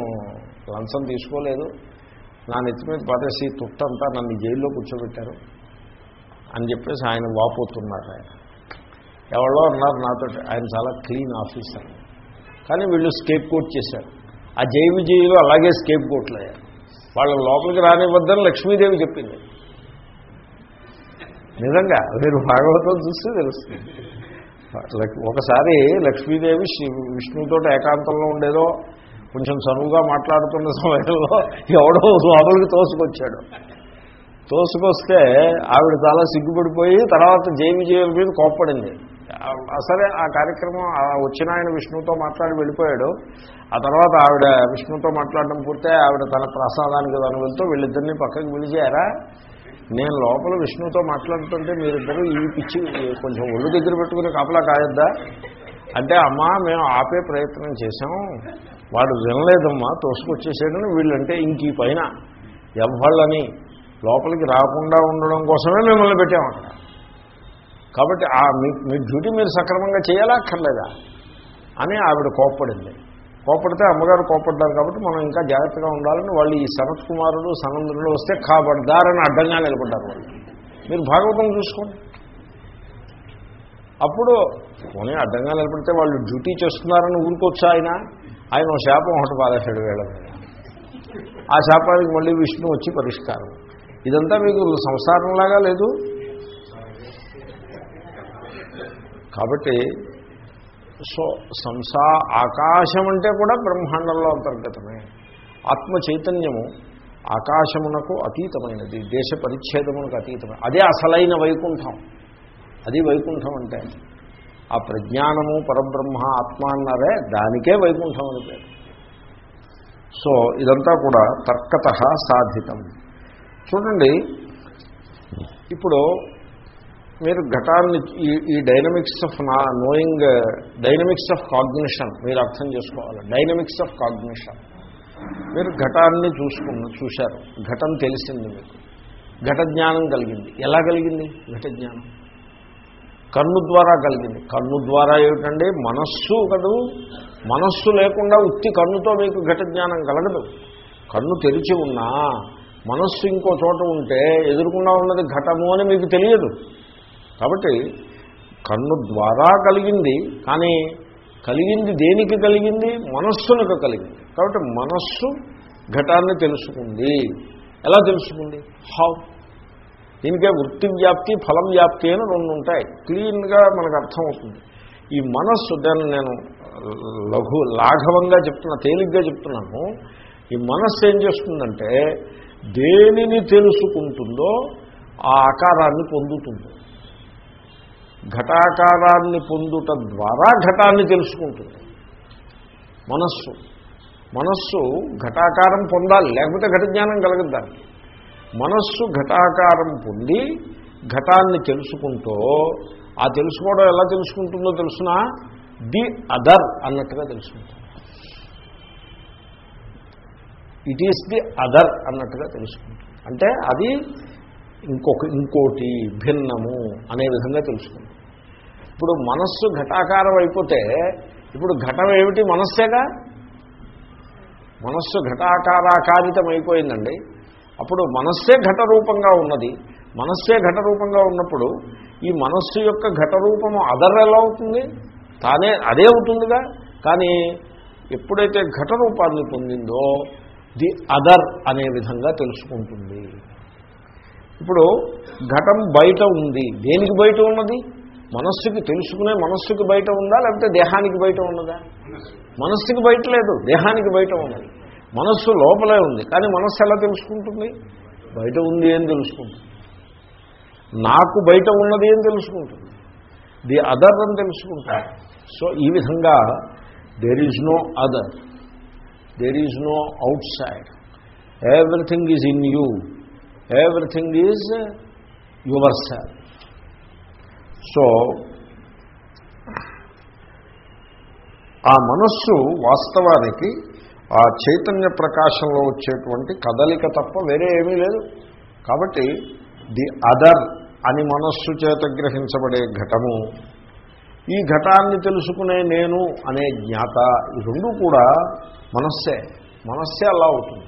లంచం తీసుకోలేదు. నా నెత్తి మీద పడేసి తుట్టంతా నన్ను జైల్లో కూర్చోబెట్టారు. అని చెప్పేసి ఆయన వాపోతున్నారు ఆయన. ఎవరో అన్నారు నాతో ఆయన చాలా క్లీన్ ఆఫీసర్. కానీ వీళ్ళు స్కేప్ కోట్ చేశారు. ఆ జై విజయులు అలాగే స్కేప్ కోట్లు అయ్యారు. వాళ్ళ లోపలికి రానివ్వద్దని లక్ష్మీదేవి చెప్పింది. నిజంగా మీరు భాగవతం చూస్తే తెలుస్తుంది. ఒకసారి లక్ష్మీదేవి శ్రీ విష్ణుతో ఏకాంతంలో ఉండేదో కొంచెం చనువుగా మాట్లాడుతున్న సమయంలో ఎవడో లోపలికి తోసుకొచ్చాడు. తోసుకొస్తే ఆవిడ చాలా సిగ్గుపడిపోయి తర్వాత జై విజయుల మీద కోప్పడింది. అసలే సరే ఆ కార్యక్రమం వచ్చిన ఆయన విష్ణుతో మాట్లాడి వెళ్ళిపోయాడు. ఆ తర్వాత ఆవిడ విష్ణువుతో మాట్లాడడం పూర్తే ఆవిడ తన ప్రసాదానికి తను వెళ్తూ వీళ్ళిద్దరిని పక్కకి పిలిచారా? నేను లోపల విష్ణువుతో మాట్లాడుతుంటే మీరిద్దరూ ఈ పిచ్చి కొంచెం ఒళ్ళు దగ్గర పెట్టుకుని కాపలా కాయొద్దా? అంటే అమ్మా మేము ఆపే ప్రయత్నం చేశాం. వాడు వినలేదమ్మా తోసుకొచ్చేసాడని వీళ్ళంటే ఇంక ఈ పైన ఎవ్వళ్ళని లోపలికి రాకుండా ఉండడం కోసమే మిమ్మల్ని పెట్టాం అక్కడ. కాబట్టి ఆ మీ మీ డ్యూటీ మీరు సక్రమంగా చేయాలా అక్కర్లేదా? అని ఆవిడ కోప్పడింది. కోపడితే అమ్మగారు కోపడ్డారు కాబట్టి మనం ఇంకా జాగ్రత్తగా ఉండాలని వాళ్ళు ఈ సనత్ కుమారుడు సనందుడు వస్తే కాబడ్డారని అడ్డంగా నిలబడ్డారు వాళ్ళు. మీరు భాగవతం చూసుకోండి. అప్పుడు పోనీ అడ్డంగా నిలబడితే వాళ్ళు డ్యూటీ చేస్తున్నారని ఊరుకోవచ్చు ఆయన? ఆయన ఓ శాపం ఒకటి పారేశాడు వేళ. ఆ శాపానికి మళ్ళీ విష్ణు వచ్చి పరిష్కారం. ఇదంతా మీకు సంసారంలాగా లేదు? కాబట్టి సో సంసా ఆకాశం అంటే కూడా బ్రహ్మాండంలో అంతర్గతమే. ఆత్మ చైతన్యము ఆకాశమునకు అతీతమైనది దేశ పరిచ్ఛేదమునకు అతీతమైన అదే అసలైన వైకుంఠం. అది వైకుంఠం అంటే ఆ ప్రజ్ఞానము పరబ్రహ్మ ఆత్మ అన్నారే దానికే వైకుంఠం అని పేరు. సో ఇదంతా కూడా తర్కత సాధితం. చూడండి ఇప్పుడు మీరు ఘటాన్ని ఈ ఈ డైనమిక్స్ ఆఫ్ నా నోయింగ్ డైనమిక్స్ ఆఫ్ కాగ్నిషన్ మీరు అర్థం చేసుకోవాలి. డైనమిక్స్ ఆఫ్ కాగ్నిషన్ మీరు ఘటాన్ని చూసుకున్న చూశారు. ఘటం తెలిసింది మీకు. ఘట జ్ఞానం కలిగింది. ఎలా కలిగింది? ఘట జ్ఞానం. కన్ను ద్వారా కలిగింది. కన్ను ద్వారా ఏమిటండి? మనస్సు కదూ మనస్సు లేకుండా ఉత్తి కన్నుతో మీకు ఘట జ్ఞానం కలగదు. కన్ను తెరిచి ఉన్నా మనస్సు ఇంకో చోట ఉంటే ఎదురుకుండా ఉన్నది ఘటము అని మీకు తెలియదు. కాబట్టి కన్ను ద్వారా కలిగింది కానీ కలిగింది దేనికి కలిగింది? మనస్సునకు కలిగింది. కాబట్టి మనస్సు ఘటాన్ని తెలుసుకుంది. ఎలా తెలుసుకుంది? హౌ దీనికే వృత్తి వ్యాప్తి ఫలం వ్యాప్తి అని రెండు ఉంటాయి. క్లీన్గా మనకు అర్థమవుతుంది. ఈ మనస్సు దాన్ని నేను లఘు లాఘవంగా చెప్తున్నా తేలిగ్గా చెప్తున్నాను. ఈ మనస్సు ఏం చేస్తుందంటే దేనిని తెలుసుకుంటుందో ఆ ఆకారాన్ని పొందుతుంది. ఘటాకారాన్ని పొందుట ద్వారా ఘటాన్ని తెలుసుకుంటుంది. మనస్సు. మనస్సు ఘటాకారం పొందాలి లేకపోతే ఘట జ్ఞానం కలగదు దానికి. మనస్సు ఘటాకారం పొంది ఘటాన్ని తెలుసుకుంటూ ఆ తెలుసుకోవడం ఎలా తెలుసుకుంటుందో తెలుసునా? ది అదర్ అన్నట్టుగా తెలుసుకుంటుంది. ఇట్ ఈస్ ది అదర్ అన్నట్టుగా తెలుసుకుంటుంది. అంటే అది ఇంకొక ఇంకోటి భిన్నము అనే విధంగా తెలుసుకుంటుంది. ఇప్పుడు మనస్సు ఘటాకారం అయిపోతే ఇప్పుడు ఘటం ఏమిటి మనస్సేగా? మనస్సు ఘటాకారాకారితం అయిపోయిందండి అప్పుడు మనస్సే ఘట రూపంగా ఉన్నది. మనస్సే ఘట రూపంగా ఉన్నప్పుడు ఈ మనస్సు యొక్క ఘట రూపము అదర్ ఎలా అవుతుంది? తానే అదే అవుతుందిగా కానీ ఎప్పుడైతే ఘట రూపాన్ని పొందిందో ది అదర్ అనే విధంగా తెలుసుకుంటుంది. ఇప్పుడు ఘటం బయట ఉంది. దేనికి బయట ఉన్నది? మనస్సుకి తెలుసుకునే మనస్సుకి బయట ఉందా లేకపోతే దేహానికి బయట ఉన్నదా? మనస్సుకి బయట లేదు దేహానికి బయట ఉన్నది. మనస్సు లోపలే ఉంది కానీ మనస్సు ఎలా తెలుసుకుంటుంది? బయట ఉంది అని తెలుసుకుంటుంది? నాకు బయట ఉన్నది అని తెలుసుకుంటుంది? ది అదర్ అని తెలుసుకుంటారు. సో ఈ విధంగా there is no other there is no outside everything is in you everything is yourself so ఆ మనస్సు వాస్తవానికి ఆ చైతన్య ప్రకాశంలో వచ్చేటువంటి కదలిక తప్ప వేరే ఏమీ లేదు. కాబట్టి ది అదర్ అని మనస్సు చేత గ్రహించబడే ఘటము ఈ ఘటాన్ని తెలుసుకునే నేను అనే జ్ఞాత ఈ రెండు కూడా మనస్సే. మనస్సే అలా అవుతుంది.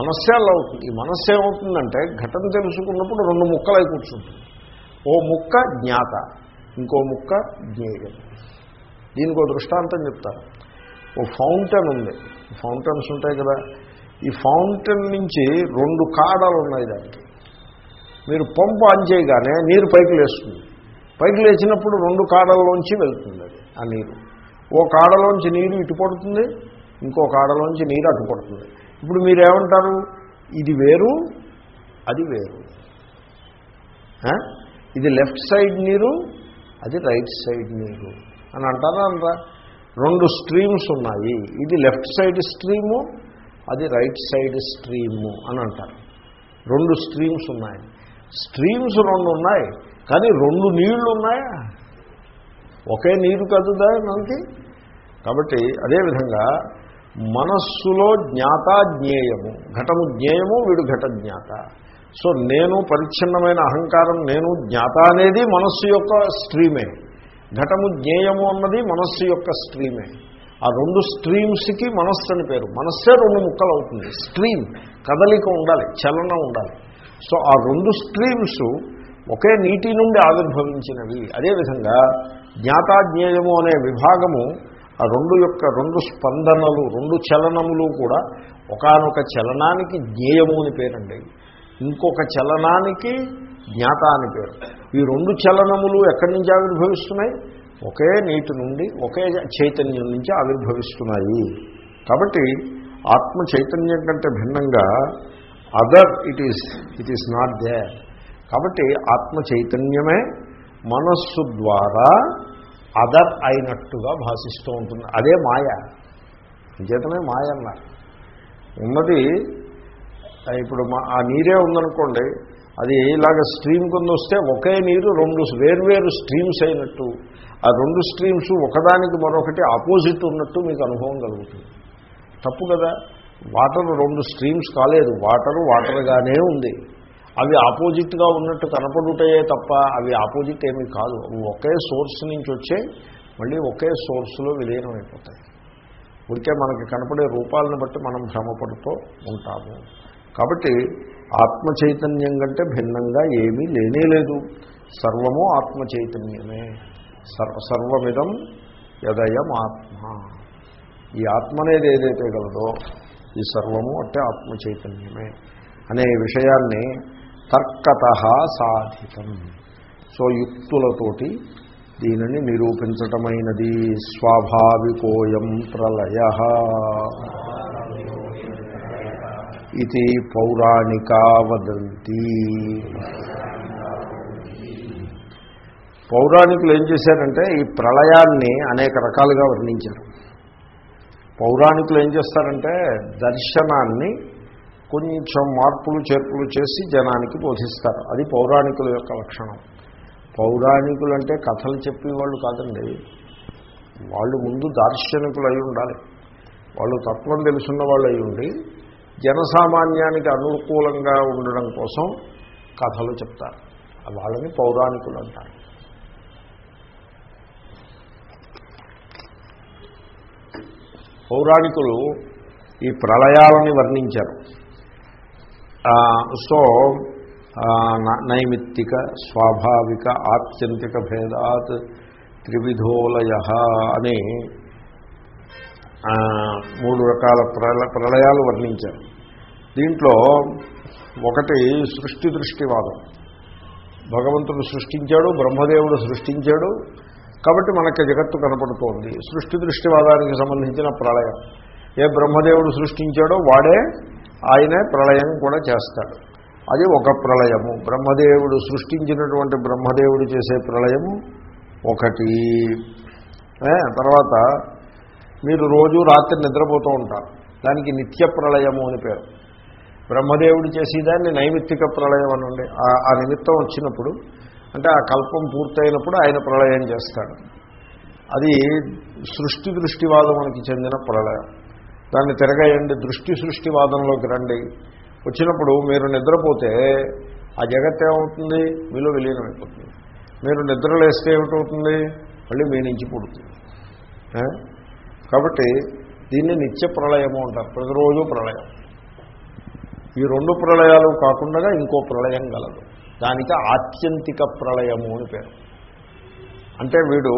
మనస్సే అలా అవుతుంది. ఈ మనస్సు ఏమవుతుందంటే ఘటన తెలుసుకున్నప్పుడు రెండు ముక్కలై కూర్చుంటుంది. ఓ ముక్క జ్ఞాత ఇంకో ముక్క జ్ఞేయం. దీనికి ఒక దృష్టాంతం చెప్తాను ఓ ఫౌంటైన్ ఉంది. ఫౌంటైన్స్ ఉంటాయి కదా. ఈ ఫౌంటైన్ నుంచి రెండు కాడలు ఉన్నాయి దానికి. మీరు పంపు ఆన్ చేయగానే నీరు పైకి లేస్తుంది. పైకి లేచినప్పుడు రెండు కాడల్లోంచి వెళ్తుంది అది ఆ నీరు. ఓ కాడలోంచి నీరు ఇటు పడుతుంది ఇంకో కాడలోంచి నీరు అటు పడుతుంది. ఇప్పుడు మీరేమంటారు? ఇది వేరు అది వేరు. ఇది లెఫ్ట్ సైడ్ నీరు అది రైట్ సైడ్ నీరు. అని అంటారా అనరా రెండు స్ట్రీమ్స్ ఉన్నాయి. ఇది లెఫ్ట్ సైడ్ స్ట్రీము అది రైట్ సైడ్ స్ట్రీము అని అంటారు. రెండు స్ట్రీమ్స్ ఉన్నాయి. స్ట్రీమ్స్ రెండు ఉన్నాయి కానీ రెండు నీళ్ళు ఉన్నాయా? ఒకే నీరు కదుదా మనకి? కాబట్టి అదేవిధంగా మనస్సులో జ్ఞాత జ్ఞేయము ఘటము జ్ఞేయము వీడు ఘట జ్ఞాత సో నేను పరిచ్ఛిన్నమైన అహంకారం నేను జ్ఞాత అనేది మనస్సు యొక్క స్ట్రీమే. ఘటము జ్ఞేయము అన్నది మనస్సు యొక్క స్ట్రీమే. ఆ రెండు స్ట్రీమ్స్కి మనస్సు అని పేరు. మనస్సే రెండు ముక్కలు అవుతుంది. స్ట్రీమ్ కదలిక ఉండాలి చలనం ఉండాలి. సో ఆ రెండు స్ట్రీమ్స్ ఒకే నీటి నుండి ఆవిర్భవించినవి. అదేవిధంగా జ్ఞాతాజ్ఞేయము అనే విభాగము ఆ రెండు యొక్క రెండు స్పందనలు రెండు చలనములు కూడా ఒకనొక చలనానికి జ్ఞేయము అని పేరండి. ఇంకొక చలనానికి జ్ఞాత అని పేరు. ఈ రెండు చలనములు ఎక్కడి నుంచి ఆవిర్భవిస్తున్నాయి? ఒకే నీటి నుండి ఒకే చైతన్యం నుంచి ఆవిర్భవిస్తున్నాయి. కాబట్టి ఆత్మ చైతన్యం కంటే భిన్నంగా other it is it is not there కాబట్టి ఆత్మ చైతన్యమే మనస్సు ద్వారా అదర్ అయినట్టుగా భాషిస్తూ ఉంటుంది. అదే మాయ. చేతనే మాయ అన్నారు. ఉన్నది ఇప్పుడు మా ఆ నీరే ఉందనుకోండి అది ఇలాగ స్ట్రీమ్ కింద వస్తే ఒకే నీరు రెండు వేర్వేరు స్ట్రీమ్స్ అయినట్టు. ఆ రెండు స్ట్రీమ్స్ ఒకదానికి మరొకటి ఆపోజిట్ ఉన్నట్టు మీకు అనుభవం కలుగుతుంది. తప్పు కదా? వాటర్ రెండు స్ట్రీమ్స్ కాలేదు. వాటరు వాటర్గానే ఉంది. అవి ఆపోజిట్గా ఉన్నట్టు కనపడుటయే తప్ప అవి ఆపోజిట్ ఏమీ కాదు. ఒకే సోర్స్ నుంచి వచ్చే మళ్ళీ ఒకే సోర్స్లో విలీనం అయిపోతాయి ఉడికే మనకి కనపడే రూపాలను బట్టి మనం భ్రమపడుతూ ఉంటాము. కాబట్టి ఆత్మ చైతన్యం కంటే భిన్నంగా ఏమీ లేనే లేదు. సర్వము ఆత్మ చైతన్యమే సర్వ సర్వమిదం యదయం ఆత్మ ఈ ఆత్మ అనేది ఏదైతే గలదో ఈ సర్వము అంటే ఆత్మ చైతన్యమే అనే విషయాన్ని తర్కత సాధితం. సో యుక్తులతోటి దీనిని నిరూపించటమైనది స్వాభావికోయం ప్రళయ. ఇది పౌరాణికా వదంతి పౌరాణికులు ఏం చేశారంటే ఈ ప్రళయాన్ని అనేక రకాలుగా వర్ణించారు. పౌరాణికులు ఏం చేస్తారంటే దర్శనాన్ని కొంచెం మార్పులు చేర్పులు చేసి జనానికి బోధిస్తారు. అది పౌరాణికుల యొక్క లక్షణం. పౌరాణికులు అంటే కథలు చెప్పేవాళ్ళు కాదండి. వాళ్ళు ముందు దార్శనికులు అయి ఉండాలి. వాళ్ళు తత్వం తెలుసున్న వాళ్ళు అయి ఉండి జనసామాన్యానికి అనుకూలంగా ఉండడం కోసం కథలు చెప్తారు. వాళ్ళని పౌరాణికులు అంటారు. పౌరాణికులు ఈ ప్రళయాలని వర్ణించారు. సో నైమిత్తిక స్వాభావిక ఆత్యంతిక భేదాత్ త్రివిధోలయ అని మూడు రకాల ప్రళ ప్రళయాలు వర్ణించారు. దీంట్లో ఒకటి సృష్టి దృష్టివాదం. భగవంతుడు సృష్టించాడు బ్రహ్మదేవుడు సృష్టించాడు కాబట్టి మనకి జగత్తు కనపడుతోంది. సృష్టి దృష్టివాదానికి సంబంధించిన ప్రళయం. ఏ బ్రహ్మదేవుడు సృష్టించాడో వాడే ఆయనే ప్రళయం కూడా చేస్తాడు. అది ఒక ప్రళయము. బ్రహ్మదేవుడు సృష్టించినటువంటి బ్రహ్మదేవుడు చేసే ప్రళయము ఒకటి. తర్వాత మీరు రోజు రాత్రి నిద్రపోతూ ఉంటారు. దానికి నిత్య ప్రళయము అని పేరు. బ్రహ్మదేవుడు చేసేదాన్ని నైమిత్తిక ప్రళయం అనండి ఆ నిమిత్తం వచ్చినప్పుడు అంటే ఆ కల్పం పూర్తయినప్పుడు ఆయన ప్రళయం చేస్తాడు. అది సృష్టి దృష్టివాదమునికి చెందిన ప్రళయం. దాన్ని తిరగేయండి దృష్టి సృష్టివాదంలోకి రండి. వచ్చినప్పుడు మీరు నిద్రపోతే ఆ జగత్ ఏమవుతుంది? మీలో విలీనమైపోతుంది. మీరు నిద్రలేస్తే ఏమిటవుతుంది? మళ్ళీ మీ నుంచి పుడుతుంది. కాబట్టి దీన్ని నిత్య ప్రళయము అంటారు. ప్రతిరోజు ప్రళయం. ఈ రెండు ప్రళయాలు కాకుండా ఇంకో ప్రళయం గలదు. దానికి ఆత్యంతిక ప్రళయము అని పేరు. అంటే వీడు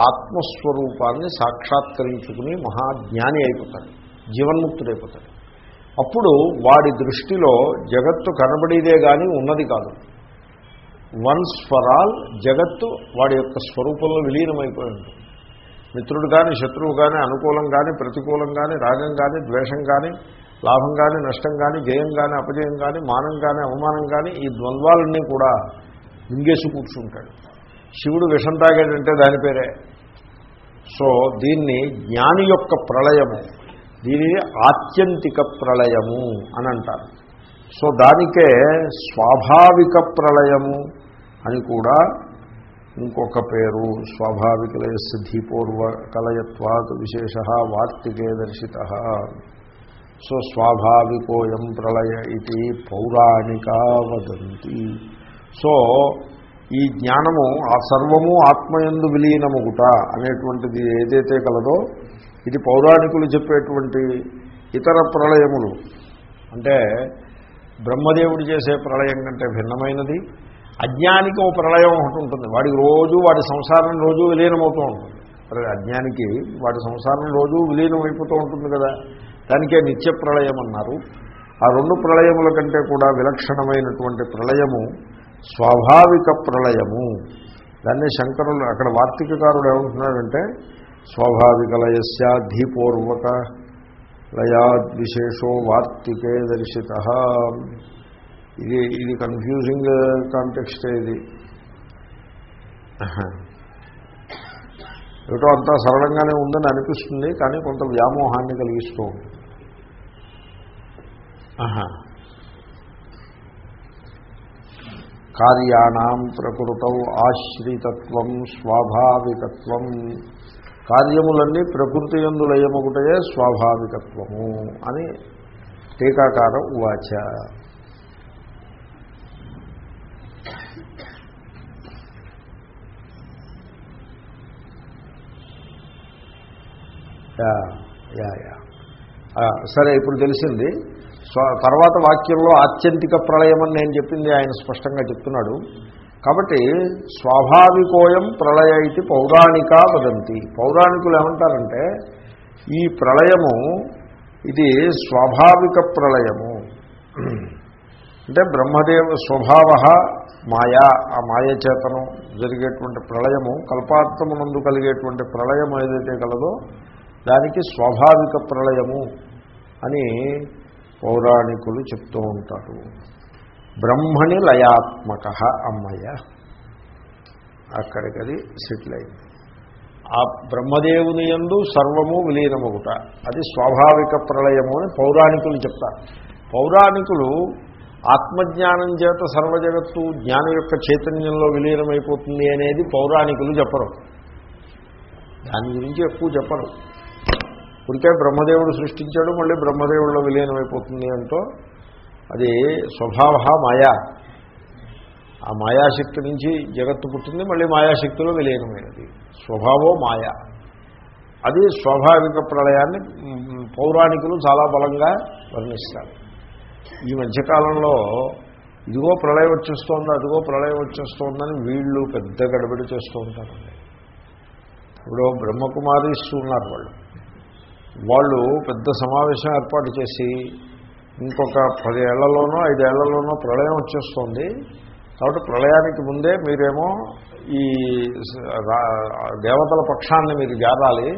ఆత్మస్వరూపాన్ని సాక్షాత్కరించుకుని మహాజ్ఞాని అయిపోతాడు జీవన్ముక్తుడైపోతాడు. అప్పుడు వాడి దృష్టిలో జగత్తు కనబడేదే కానీ ఉన్నది కాదు. వన్స్ ఫర్ ఆల్ జగత్తు వాడి యొక్క స్వరూపంలో విలీనమైపోయి ఉంటుంది మిత్రుడు కానీ శత్రువు కానీ అనుకూలం కానీ ప్రతికూలం కానీ రాగం కానీ ద్వేషం కానీ లాభం కానీ నష్టం కానీ జయం కానీ అపజయం కానీ మానం కానీ అవమానం కానీ ఈ ద్వంద్వాలన్నీ కూడా మింగేసి కూర్చుంటాడు. శివుడు విషం తాగాడంటే దాని పేరే. సో దీన్ని జ్ఞాని యొక్క ప్రళయము దీనిని ఆత్యంతిక ప్రళయము అని అంటారు సో దానికే స్వాభావిక ప్రళయము అని కూడా ఇంకొక పేరు స్వాభావిక సిద్ధిపూర్వ కలయత్వాత్ విశేష వార్తికే దర్శిత. సో స్వాభావికోయం ప్రళయ ఇది పౌరాణిక వదంతి. సో ఈ జ్ఞానము ఆ సర్వము ఆత్మయందు విలీనముగుట అనేటువంటిది ఏదైతే కలదో ఇది పౌరాణికులు చెప్పేటువంటి ఇతర ప్రళయములు. అంటే బ్రహ్మదేవుడు చేసే ప్రళయం కంటే భిన్నమైనది అజ్ఞానికి ఓ ప్రళయం ఒకటి ఉంటుంది. వాడికి రోజు వాడి సంసారం రోజు విలీనమవుతూ ఉంటుంది. అజ్ఞానికి వాడి సంసారం రోజు విలీనమైపోతూ ఉంటుంది కదా. దానికే నిత్య ప్రళయం అన్నారు. ఆ రెండు ప్రళయముల కంటే కూడా విలక్షణమైనటువంటి ప్రళయము స్వాభావిక ప్రళయము. దాన్ని శంకరులు అక్కడ వార్తికకారుడు ఏమంటున్నాడంటే స్వాభావిక లయస్యాధిపూర్వక లయాద్విశేషో వార్తికే దర్శిత. ఇది ఇది కన్ఫ్యూజింగ్ కాంటెక్స్ట్ ఇది. ఏటో అంతా సరళంగానే ఉందని అనిపిస్తుంది కానీ కొంత వ్యామోహాన్ని కలిగిస్తూ ఉంది కార్యాణం ప్రకృతం ఆశ్రితత్వం స్వాభావికత్వం. కార్యములన్నీ ప్రకృతి ఎందు స్వాభావికత్వము అని టీకాకారం ఉవాచ. యా యా సరే ఇప్పుడు తెలిసింది. తర్వాత వాక్యంలో ఆత్యంతిక ప్రళయం అని నేను చెప్పింది ఆయన స్పష్టంగా చెప్తున్నాడు. కాబట్టి స్వాభావికోయం ప్రళయ ఇది పౌరాణిక వదంతి. పౌరాణికులు ఏమంటారంటే ఈ ప్రళయము ఇది స్వాభావిక ప్రళయము. అంటే బ్రహ్మదేవ స్వభావ మాయా ఆ మాయ చేతనం జరిగేటువంటి ప్రళయము కల్పార్థమునందు కలిగేటువంటి ప్రళయం ఏదైతే కలదో దానికి స్వాభావిక ప్రళయము అని పౌరాణికులు చెప్తూ ఉంటారు. బ్రహ్మణి లయాత్మక అమ్మయ్య. అక్కడికది సెటిల్ అయింది. ఆ బ్రహ్మదేవుని యందు సర్వము విలీనమగుట. అది స్వాభావిక ప్రళయము అని పౌరాణికులు చెప్తారు. పౌరాణికులు ఆత్మజ్ఞానం చేత సర్వజగత్తు జ్ఞానం యొక్క చైతన్యంలో విలీనమైపోతుంది అనేది పౌరాణికులు చెప్పరు. దాని గురించి ఎక్కువ చెప్పరు. ఉడికే బ్రహ్మదేవుడు సృష్టించాడు మళ్ళీ బ్రహ్మదేవుడిలో విలీనమైపోతుంది అంటూ అది స్వభావ మాయా. ఆ మాయాశక్తి నుంచి జగత్తు పుట్టింది మళ్ళీ మాయాశక్తిలో విలీనమైనది. స్వభావో మాయా. అది స్వాభావిక ప్రళయాన్ని పౌరాణికులు చాలా బలంగా వర్ణిస్తారు. ఈ మధ్యకాలంలో ఇదిగో ప్రళయం వచ్చేస్తోంది అదిగో ప్రళయం వచ్చేస్తోందని వీళ్ళు పెద్ద గడబడి చేస్తూ ఉంటారండి. ఇప్పుడు బ్రహ్మకుమారీస్ ఉన్నారు వాళ్ళు. వాళ్ళు పెద్ద సమావేశం ఏర్పాటు చేసి ఇంకొక పది ఏళ్ళలోనో ఐదేళ్ళలోనో ప్రళయం వచ్చేస్తుంది. కాబట్టి ప్రళయానికి ముందే మీరేమో ఈ దేవతల పక్షాన్ని మీరు జారాలి.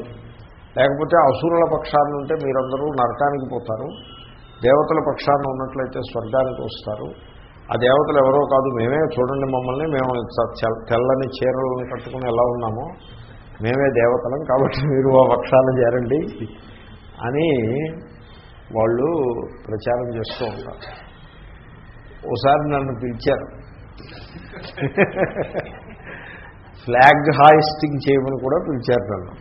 లేకపోతే అసురుల పక్షాన్ని ఉంటే మీరందరూ నరకానికి పోతారు. దేవతల పక్షాన్ని ఉన్నట్లయితే స్వర్గానికి వస్తారు. ఆ దేవతలు ఎవరో కాదు మేమే చూడండి మమ్మల్ని. మేము తెల్లని చీరలను కట్టుకుని ఎలా ఉన్నామో. మేమే దేవతలం కాబట్టి మీరు ఆ పక్షాన్ని చేరండి అని వాళ్ళు ప్రచారం చేస్తూ ఉంటారు. ఓసారి నన్ను పిలిచారు. ఫ్లాగ్ హాయిస్టింగ్ చేయమని కూడా పిలిచారు నన్ను.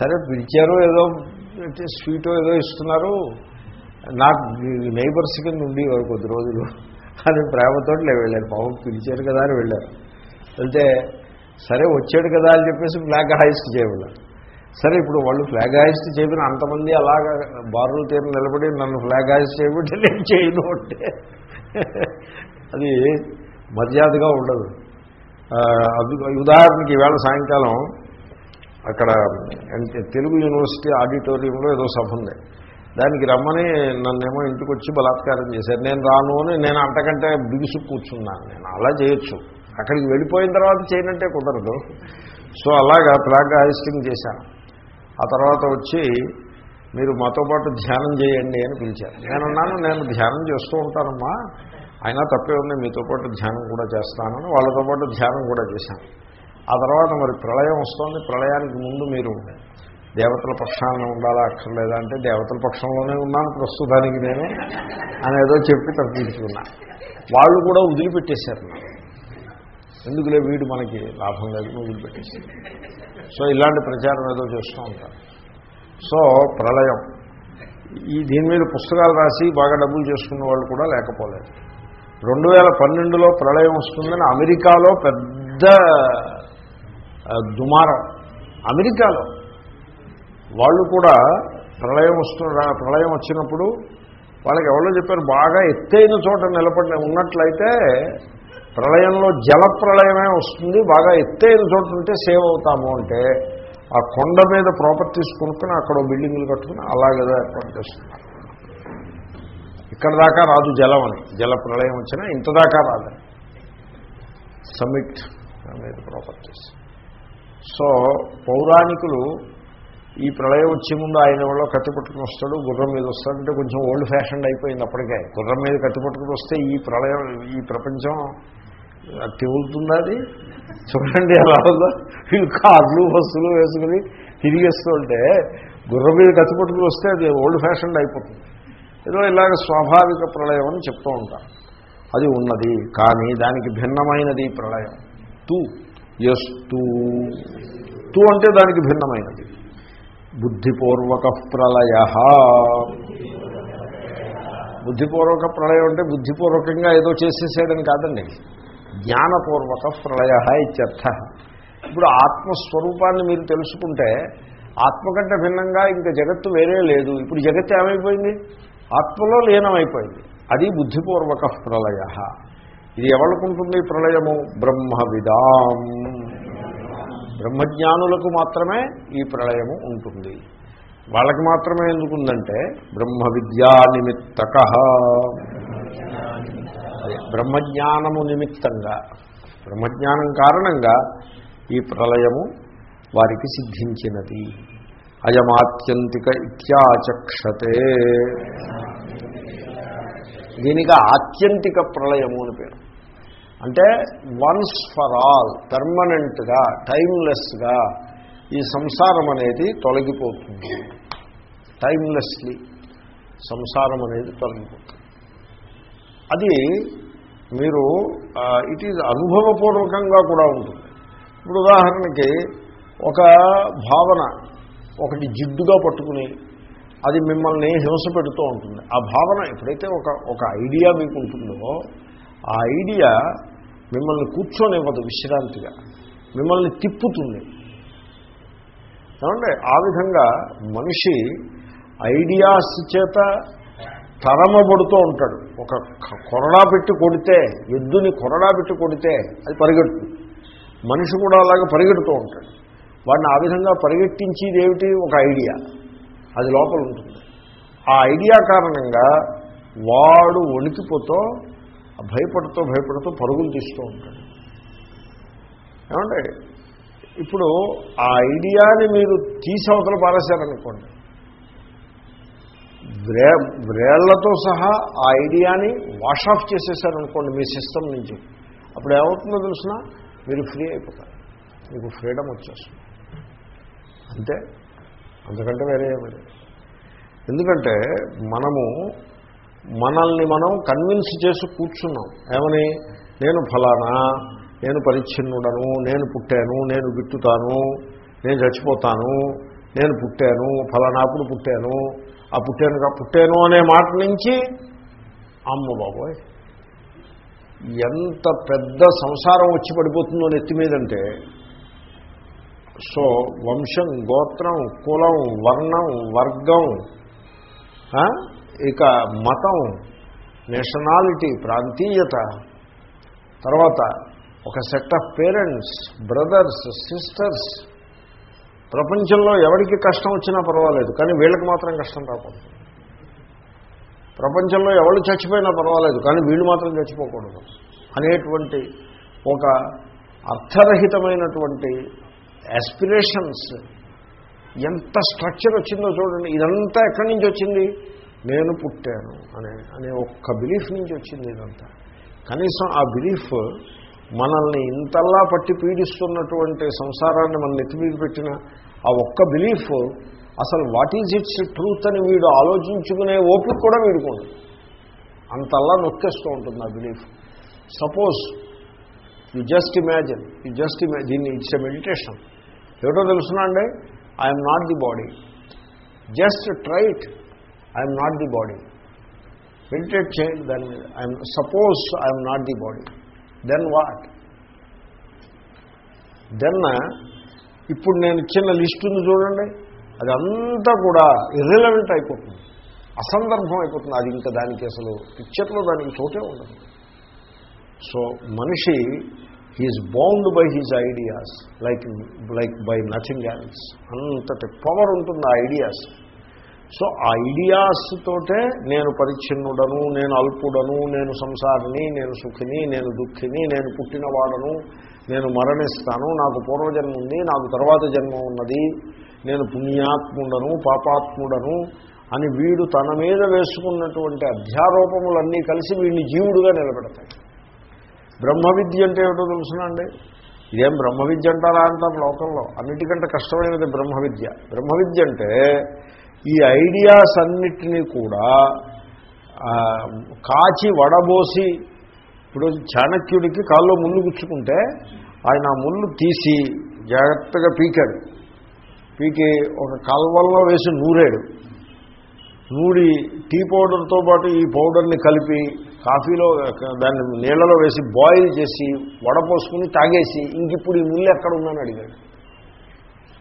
సరే పిలిచారు ఏదో స్వీటో ఏదో ఇస్తున్నారు. నాకు నైబర్స్ కింద ఉండేవారు కొద్ది రోజులు. అని ప్రేమతో వెళ్ళారు. పాపం పిలిచారు కదా అని వెళ్ళారు. వెళ్తే సరే వచ్చాడు కదా అని చెప్పేసి ఫ్లాగ్ హాయిస్ట్ చేయమన్నారు. సరే ఇప్పుడు వాళ్ళు ఫ్లాగ్ హాయిస్ట్ చేయమని అంతమంది అలాగా బారులు తీరు నిలబడి నన్ను ఫ్లాగ్ హాయిస్ట్ చేయబట్టి నేను చేయను అంటే అది మర్యాదగా ఉండదు. అది ఉదాహరణకి ఈవేళ సాయంకాలం అక్కడ తెలుగు యూనివర్సిటీ ఆడిటోరియంలో ఏదో సభ ఉంది. దానికి రమ్మని నన్నేమో ఇంటికి వచ్చి బలాత్కారం చేశారు. నేను రాను అని నేను అంతకంటే బిగుసు కూర్చున్నాను. నేను అలా చేయొచ్చు. అక్కడికి వెళ్ళిపోయిన తర్వాత చేయనంటే కుదరదు. సో అలాగా ఫ్లాగ్ హాయిస్టింగ్ చేశాను ఆ తర్వాత వచ్చి మీరు మాతో పాటు ధ్యానం చేయండి అని పిలిచారు. నేను అన్నాను నేను ధ్యానం చేస్తూ ఉంటానమ్మా. అయినా తప్పే ఉంది మీతో పాటు ధ్యానం కూడా చేస్తానని వాళ్ళతో పాటు ధ్యానం కూడా చేశాను. ఆ తర్వాత మరి ప్రళయం వస్తుంది ప్రళయానికి ముందు మీరు దేవతల పక్షాన ఉండాలా అక్కర్లేదా అంటే దేవతల పక్షంలోనే ఉన్నాను ప్రస్తుతానికి నేను అనేదో చెప్పి తప్పించుకున్నా. వాళ్ళు కూడా వదిలిపెట్టేశారు నాకు ఎందుకులే వీడు మనకి లాభం లేదు వదిలిపెట్టేసి సో ఇలాంటి ప్రచారం ఏదో చేస్తూ ఉంటారు. సో ప్రళయం. ఈ దీని మీద పుస్తకాలు రాసి బాగా డబ్బులు చేసుకున్న వాళ్ళు కూడా లేకపోలేదు. రెండు వేల పన్నెండులో ప్రళయం వస్తుందని అమెరికాలో పెద్ద దుమారం. అమెరికాలో. వాళ్ళు కూడా ప్రళయం వస్తున్న ప్రళయం వచ్చినప్పుడు వాళ్ళకి ఎవరో చెప్పారు బాగా ఎత్తైన చోట నిలబడి ఉన్నట్లయితే ప్రళయంలో జల ప్రళయమే వస్తుంది బాగా ఎత్తైన చోట ఉంటే సేవ్ అవుతాము అంటే ఆ కొండ మీద ప్రాపర్టీస్ కొనుక్కొని అక్కడ బిల్డింగ్లు కట్టుకుని అలాగేదో ఏర్పాటు చేస్తున్నారు. ఇక్కడ దాకా రాదు జలం అని. జల ప్రళయం వచ్చినా ఇంత దాకా రాదు. సమిట్ మీద ప్రాపర్టీస్. సో పౌరాణికులు ఈ ప్రళయం వచ్చే ముందు ఆయన ఎవరో కత్తి పట్టుకుని వస్తాడు గుర్రం మీద వస్తాడంటే కొంచెం ఓల్డ్ ఫ్యాషన్ అయిపోయింది అప్పటికే. గుర్రం మీద కత్తి పట్టుకుని వస్తే ఈ ప్రళయం ఈ ప్రపంచం తిరుగుతుందా అది? చూడండి అలా వీళ్ళు కార్లు బస్సులు వేసుకుని తిరిగేస్తూ ఉంటే గుర్రం మీద కత్తి పట్టుకుని వస్తే అది ఓల్డ్ ఫ్యాషన్ అయిపోతుంది. ఏదో ఇలాగ స్వాభావిక ప్రళయం అని చెప్తూ ఉంటారు. అది ఉన్నది కానీ దానికి భిన్నమైనది ఈ ప్రళయం. తూ. ఎస్తూ తూ అంటే దానికి భిన్నమైనది. బుద్ధిపూర్వక ప్రళయ బుద్ధిపూర్వక ప్రళయం అంటే బుద్ధిపూర్వకంగా ఏదో చేసేసాడని కాదండి. జ్ఞానపూర్వక ప్రళయ ఇత్యర్థ. ఇప్పుడు ఆత్మస్వరూపాన్ని మీరు తెలుసుకుంటే ఆత్మ కంటే భిన్నంగా ఇంకా జగత్తు వేరే లేదు. ఇప్పుడు జగత్తు ఏమైపోయింది? ఆత్మలో లీనమైపోయింది. అది బుద్ధిపూర్వక ప్రళయ ఇది ఎవరికి ఉంటుంది ప్రళయము బ్రహ్మవిదాం. బ్రహ్మజ్ఞానులకు మాత్రమే ఈ ప్రళయము ఉంటుంది. వాళ్ళకి మాత్రమే ఎందుకుందంటే బ్రహ్మ విద్యా నిమిత్తక బ్రహ్మజ్ఞానము నిమిత్తంగా బ్రహ్మజ్ఞానం కారణంగా ఈ ప్రళయము వారికి సిద్ధించినది. అయమాత్యంతిక ఇత్యాచక్షతే దీనికి ఆత్యంతిక ప్రళయము అని పేరు. అంటే వన్స్ ఫర్ ఆల్ పెర్మనెంట్గా టైమ్లెస్గా ఈ సంసారం అనేది తొలగిపోతుంది. టైమ్లెస్లీ సంసారం అనేది తొలగిపోతుంది. అది మీరు ఇట్ ఈజ్ అనుభవపూర్వకంగా కూడా ఉంటుంది. ఇప్పుడు ఉదాహరణకి ఒక భావన ఒకటి జిడ్డుగా పట్టుకుని అది మిమ్మల్ని హింస పెడుతూ ఉంటుంది. ఆ భావన ఎప్పుడైతే ఒక ఒక ఐడియా మీకు ఉంటుందో ఆ ఐడియా మిమ్మల్ని కూర్చొనివ్వదు విశ్రాంతిగా. మిమ్మల్ని తిప్పుతుంది. ఏమంటే ఆ విధంగా మనిషి ఐడియాస్ చేత తరమబడుతూ ఉంటాడు. ఒక కొరడా పెట్టి కొడితే ఎద్దుని కొరడా పెట్టి కొడితే అది పరిగెడుతుంది. మనిషి కూడా అలాగే పరిగెడుతూ ఉంటాడు. వాడిని ఆ విధంగా పరిగెట్టించేది ఏమిటి? ఒక ఐడియా. అది లోపల ఉంటుంది. ఆ ఐడియా కారణంగా వాడు వణికిపోతూ భయపడుతూ భయపడుతూ పరుగులు తీస్తూ ఉంటాడు. ఏమంటే ఇప్పుడు ఆ ఐడియాని మీరు తీసి అవతల పారేశారనుకోండి. వ్రే వ్రేళ్ళతో సహా ఆ ఐడియాని వాష్ ఆఫ్ చేసేసారనుకోండి మీ సిస్టమ్ నుంచి. అప్పుడు ఏమవుతుందో తెలిసిన? మీరు ఫ్రీ అయిపోతారు. మీకు ఫ్రీడమ్ వచ్చేస్తుంది. అంతే. అంతకంటే వేరే ఏమిటి ఎందుకంటే మనము మనల్ని మనం కన్విన్స్ చేసి కూర్చున్నాం. ఏమని? నేను ఫలానా నేను పరిచ్ఛిన్నుడను నేను పుట్టాను నేను గిట్టుతాను నేను చచ్చిపోతాను నేను పుట్టాను ఫలానాప్పుడు పుట్టాను ఆ పుట్టాను పుట్టాను అనే మాట నుంచి అమ్మ బాబోయ్ ఎంత పెద్ద సంసారం వచ్చి పడిపోతుందో నెత్తి మీదంటే సో వంశం గోత్రం కులం వర్ణం వర్గం ఇక మతం నేషనాలిటీ ప్రాంతీయత తర్వాత ఒక set of parents brothers sisters ప్రపంచంలో ఎవరికి కష్టం వచ్చినా పర్వాలేదు కానీ వీళ్ళకి మాత్రం కష్టం రాకూడదు. ప్రపంచంలో ఎవరు చచ్చిపోయినా పర్వాలేదు కానీ వీళ్ళు మాత్రం చచ్చిపోకూడదు. అనేటువంటి ఒక అర్థరహితమైనటువంటి యాస్పిరేషన్స్ ఎంత స్ట్రక్చర్ వచ్చిందో చూడండి. ఇదంతా ఎక్కడి నుంచి వచ్చింది? నేను పుట్టాను అనే అనే ఒక్క బిలీఫ్ నుంచి వచ్చింది ఇదంతా. కనీసం ఆ బిలీఫ్ మనల్ని ఇంతలా పట్టి పీడిస్తున్నటువంటి సంసారాన్ని మన నెత్తి మీద పెట్టిన ఆ ఒక్క బిలీఫ్ అసలు వాట్ ఈజ్ ఇట్స్ ట్రూత్ అని వీడు ఆలోచించుకునే ఓపిక కూడా వీడుకోండి అంతల్లా నొక్కేస్తూ ఉంటుంది ఆ belief suppose you just imagine you just ఇమా దీన్ని ఇట్స్ ఎ మెడిటేషన్ ఏమిటో తెలుసునా అండి? I'm not the body just try it I'm not the body. Meditate చేయండి దాని మీద I'm suppose I'm not the body then what then ఇప్పుడు నేను చిన్న లిస్ట్ ఉంది చూడండి. అది కూడా ఇర్రిలవెంట్ అయిపోతుంది. అసందర్భం అయిపోతుంది. అది ఇంకా దానికి అసలు పిక్చర్లో దానికి చోటే ఉండదు. సో మనిషి he is bound by his ideas like like by nothing else అంతటి పవర్ ఉంటుంది ఆ ఐడియాస్ సో ఆ ఐడియాస్ తోటే నేను పరిచ్ఛిన్నుడను నేను అల్పుడను నేను సంసారిని నేను సుఖిని నేను దుఃఖిని నేను పుట్టినవాడను నేను మరణిస్తాను నాకు పూర్వజన్మ ఉంది నాకు తర్వాత జన్మ ఉన్నది నేను పుణ్యాత్ముడను పాపాత్ముడను అని వీడు తన మీద వేసుకున్నటువంటి అధ్యారోపములన్నీ కలిసి వీడిని జీవుడుగా నిలబెడతాయి బ్రహ్మ విద్య అంటే ఏమిటో తెలుసునండి ఇదేం బ్రహ్మ విద్య అంటారా అంటారు లోకంలో? అన్నిటికంటే కష్టమైనది బ్రహ్మ విద్య. బ్రహ్మ విద్య అంటే ఈ ఐడియాస్ అన్నిటినీ కూడా కాచి వడబోసి ఇప్పుడు చాణక్యుడికి కాల్లో ముళ్ళు గుచ్చుకుంటే ఆయన ఆ ముళ్ళు తీసి జాగ్రత్తగా పీకాడు. పీకి ఒక కల్వల్లో వేసి నూరాడు. నూడి టీ పౌడర్తో పాటు ఈ పౌడర్ని కలిపి కాఫీలో దాన్ని నీళ్ళలో వేసి బాయిల్ చేసి వడపోసుకుని తాగేసి ఇంకిప్పుడు ఈ ముళ్ళు ఎక్కడ ఉందని అడిగాడు.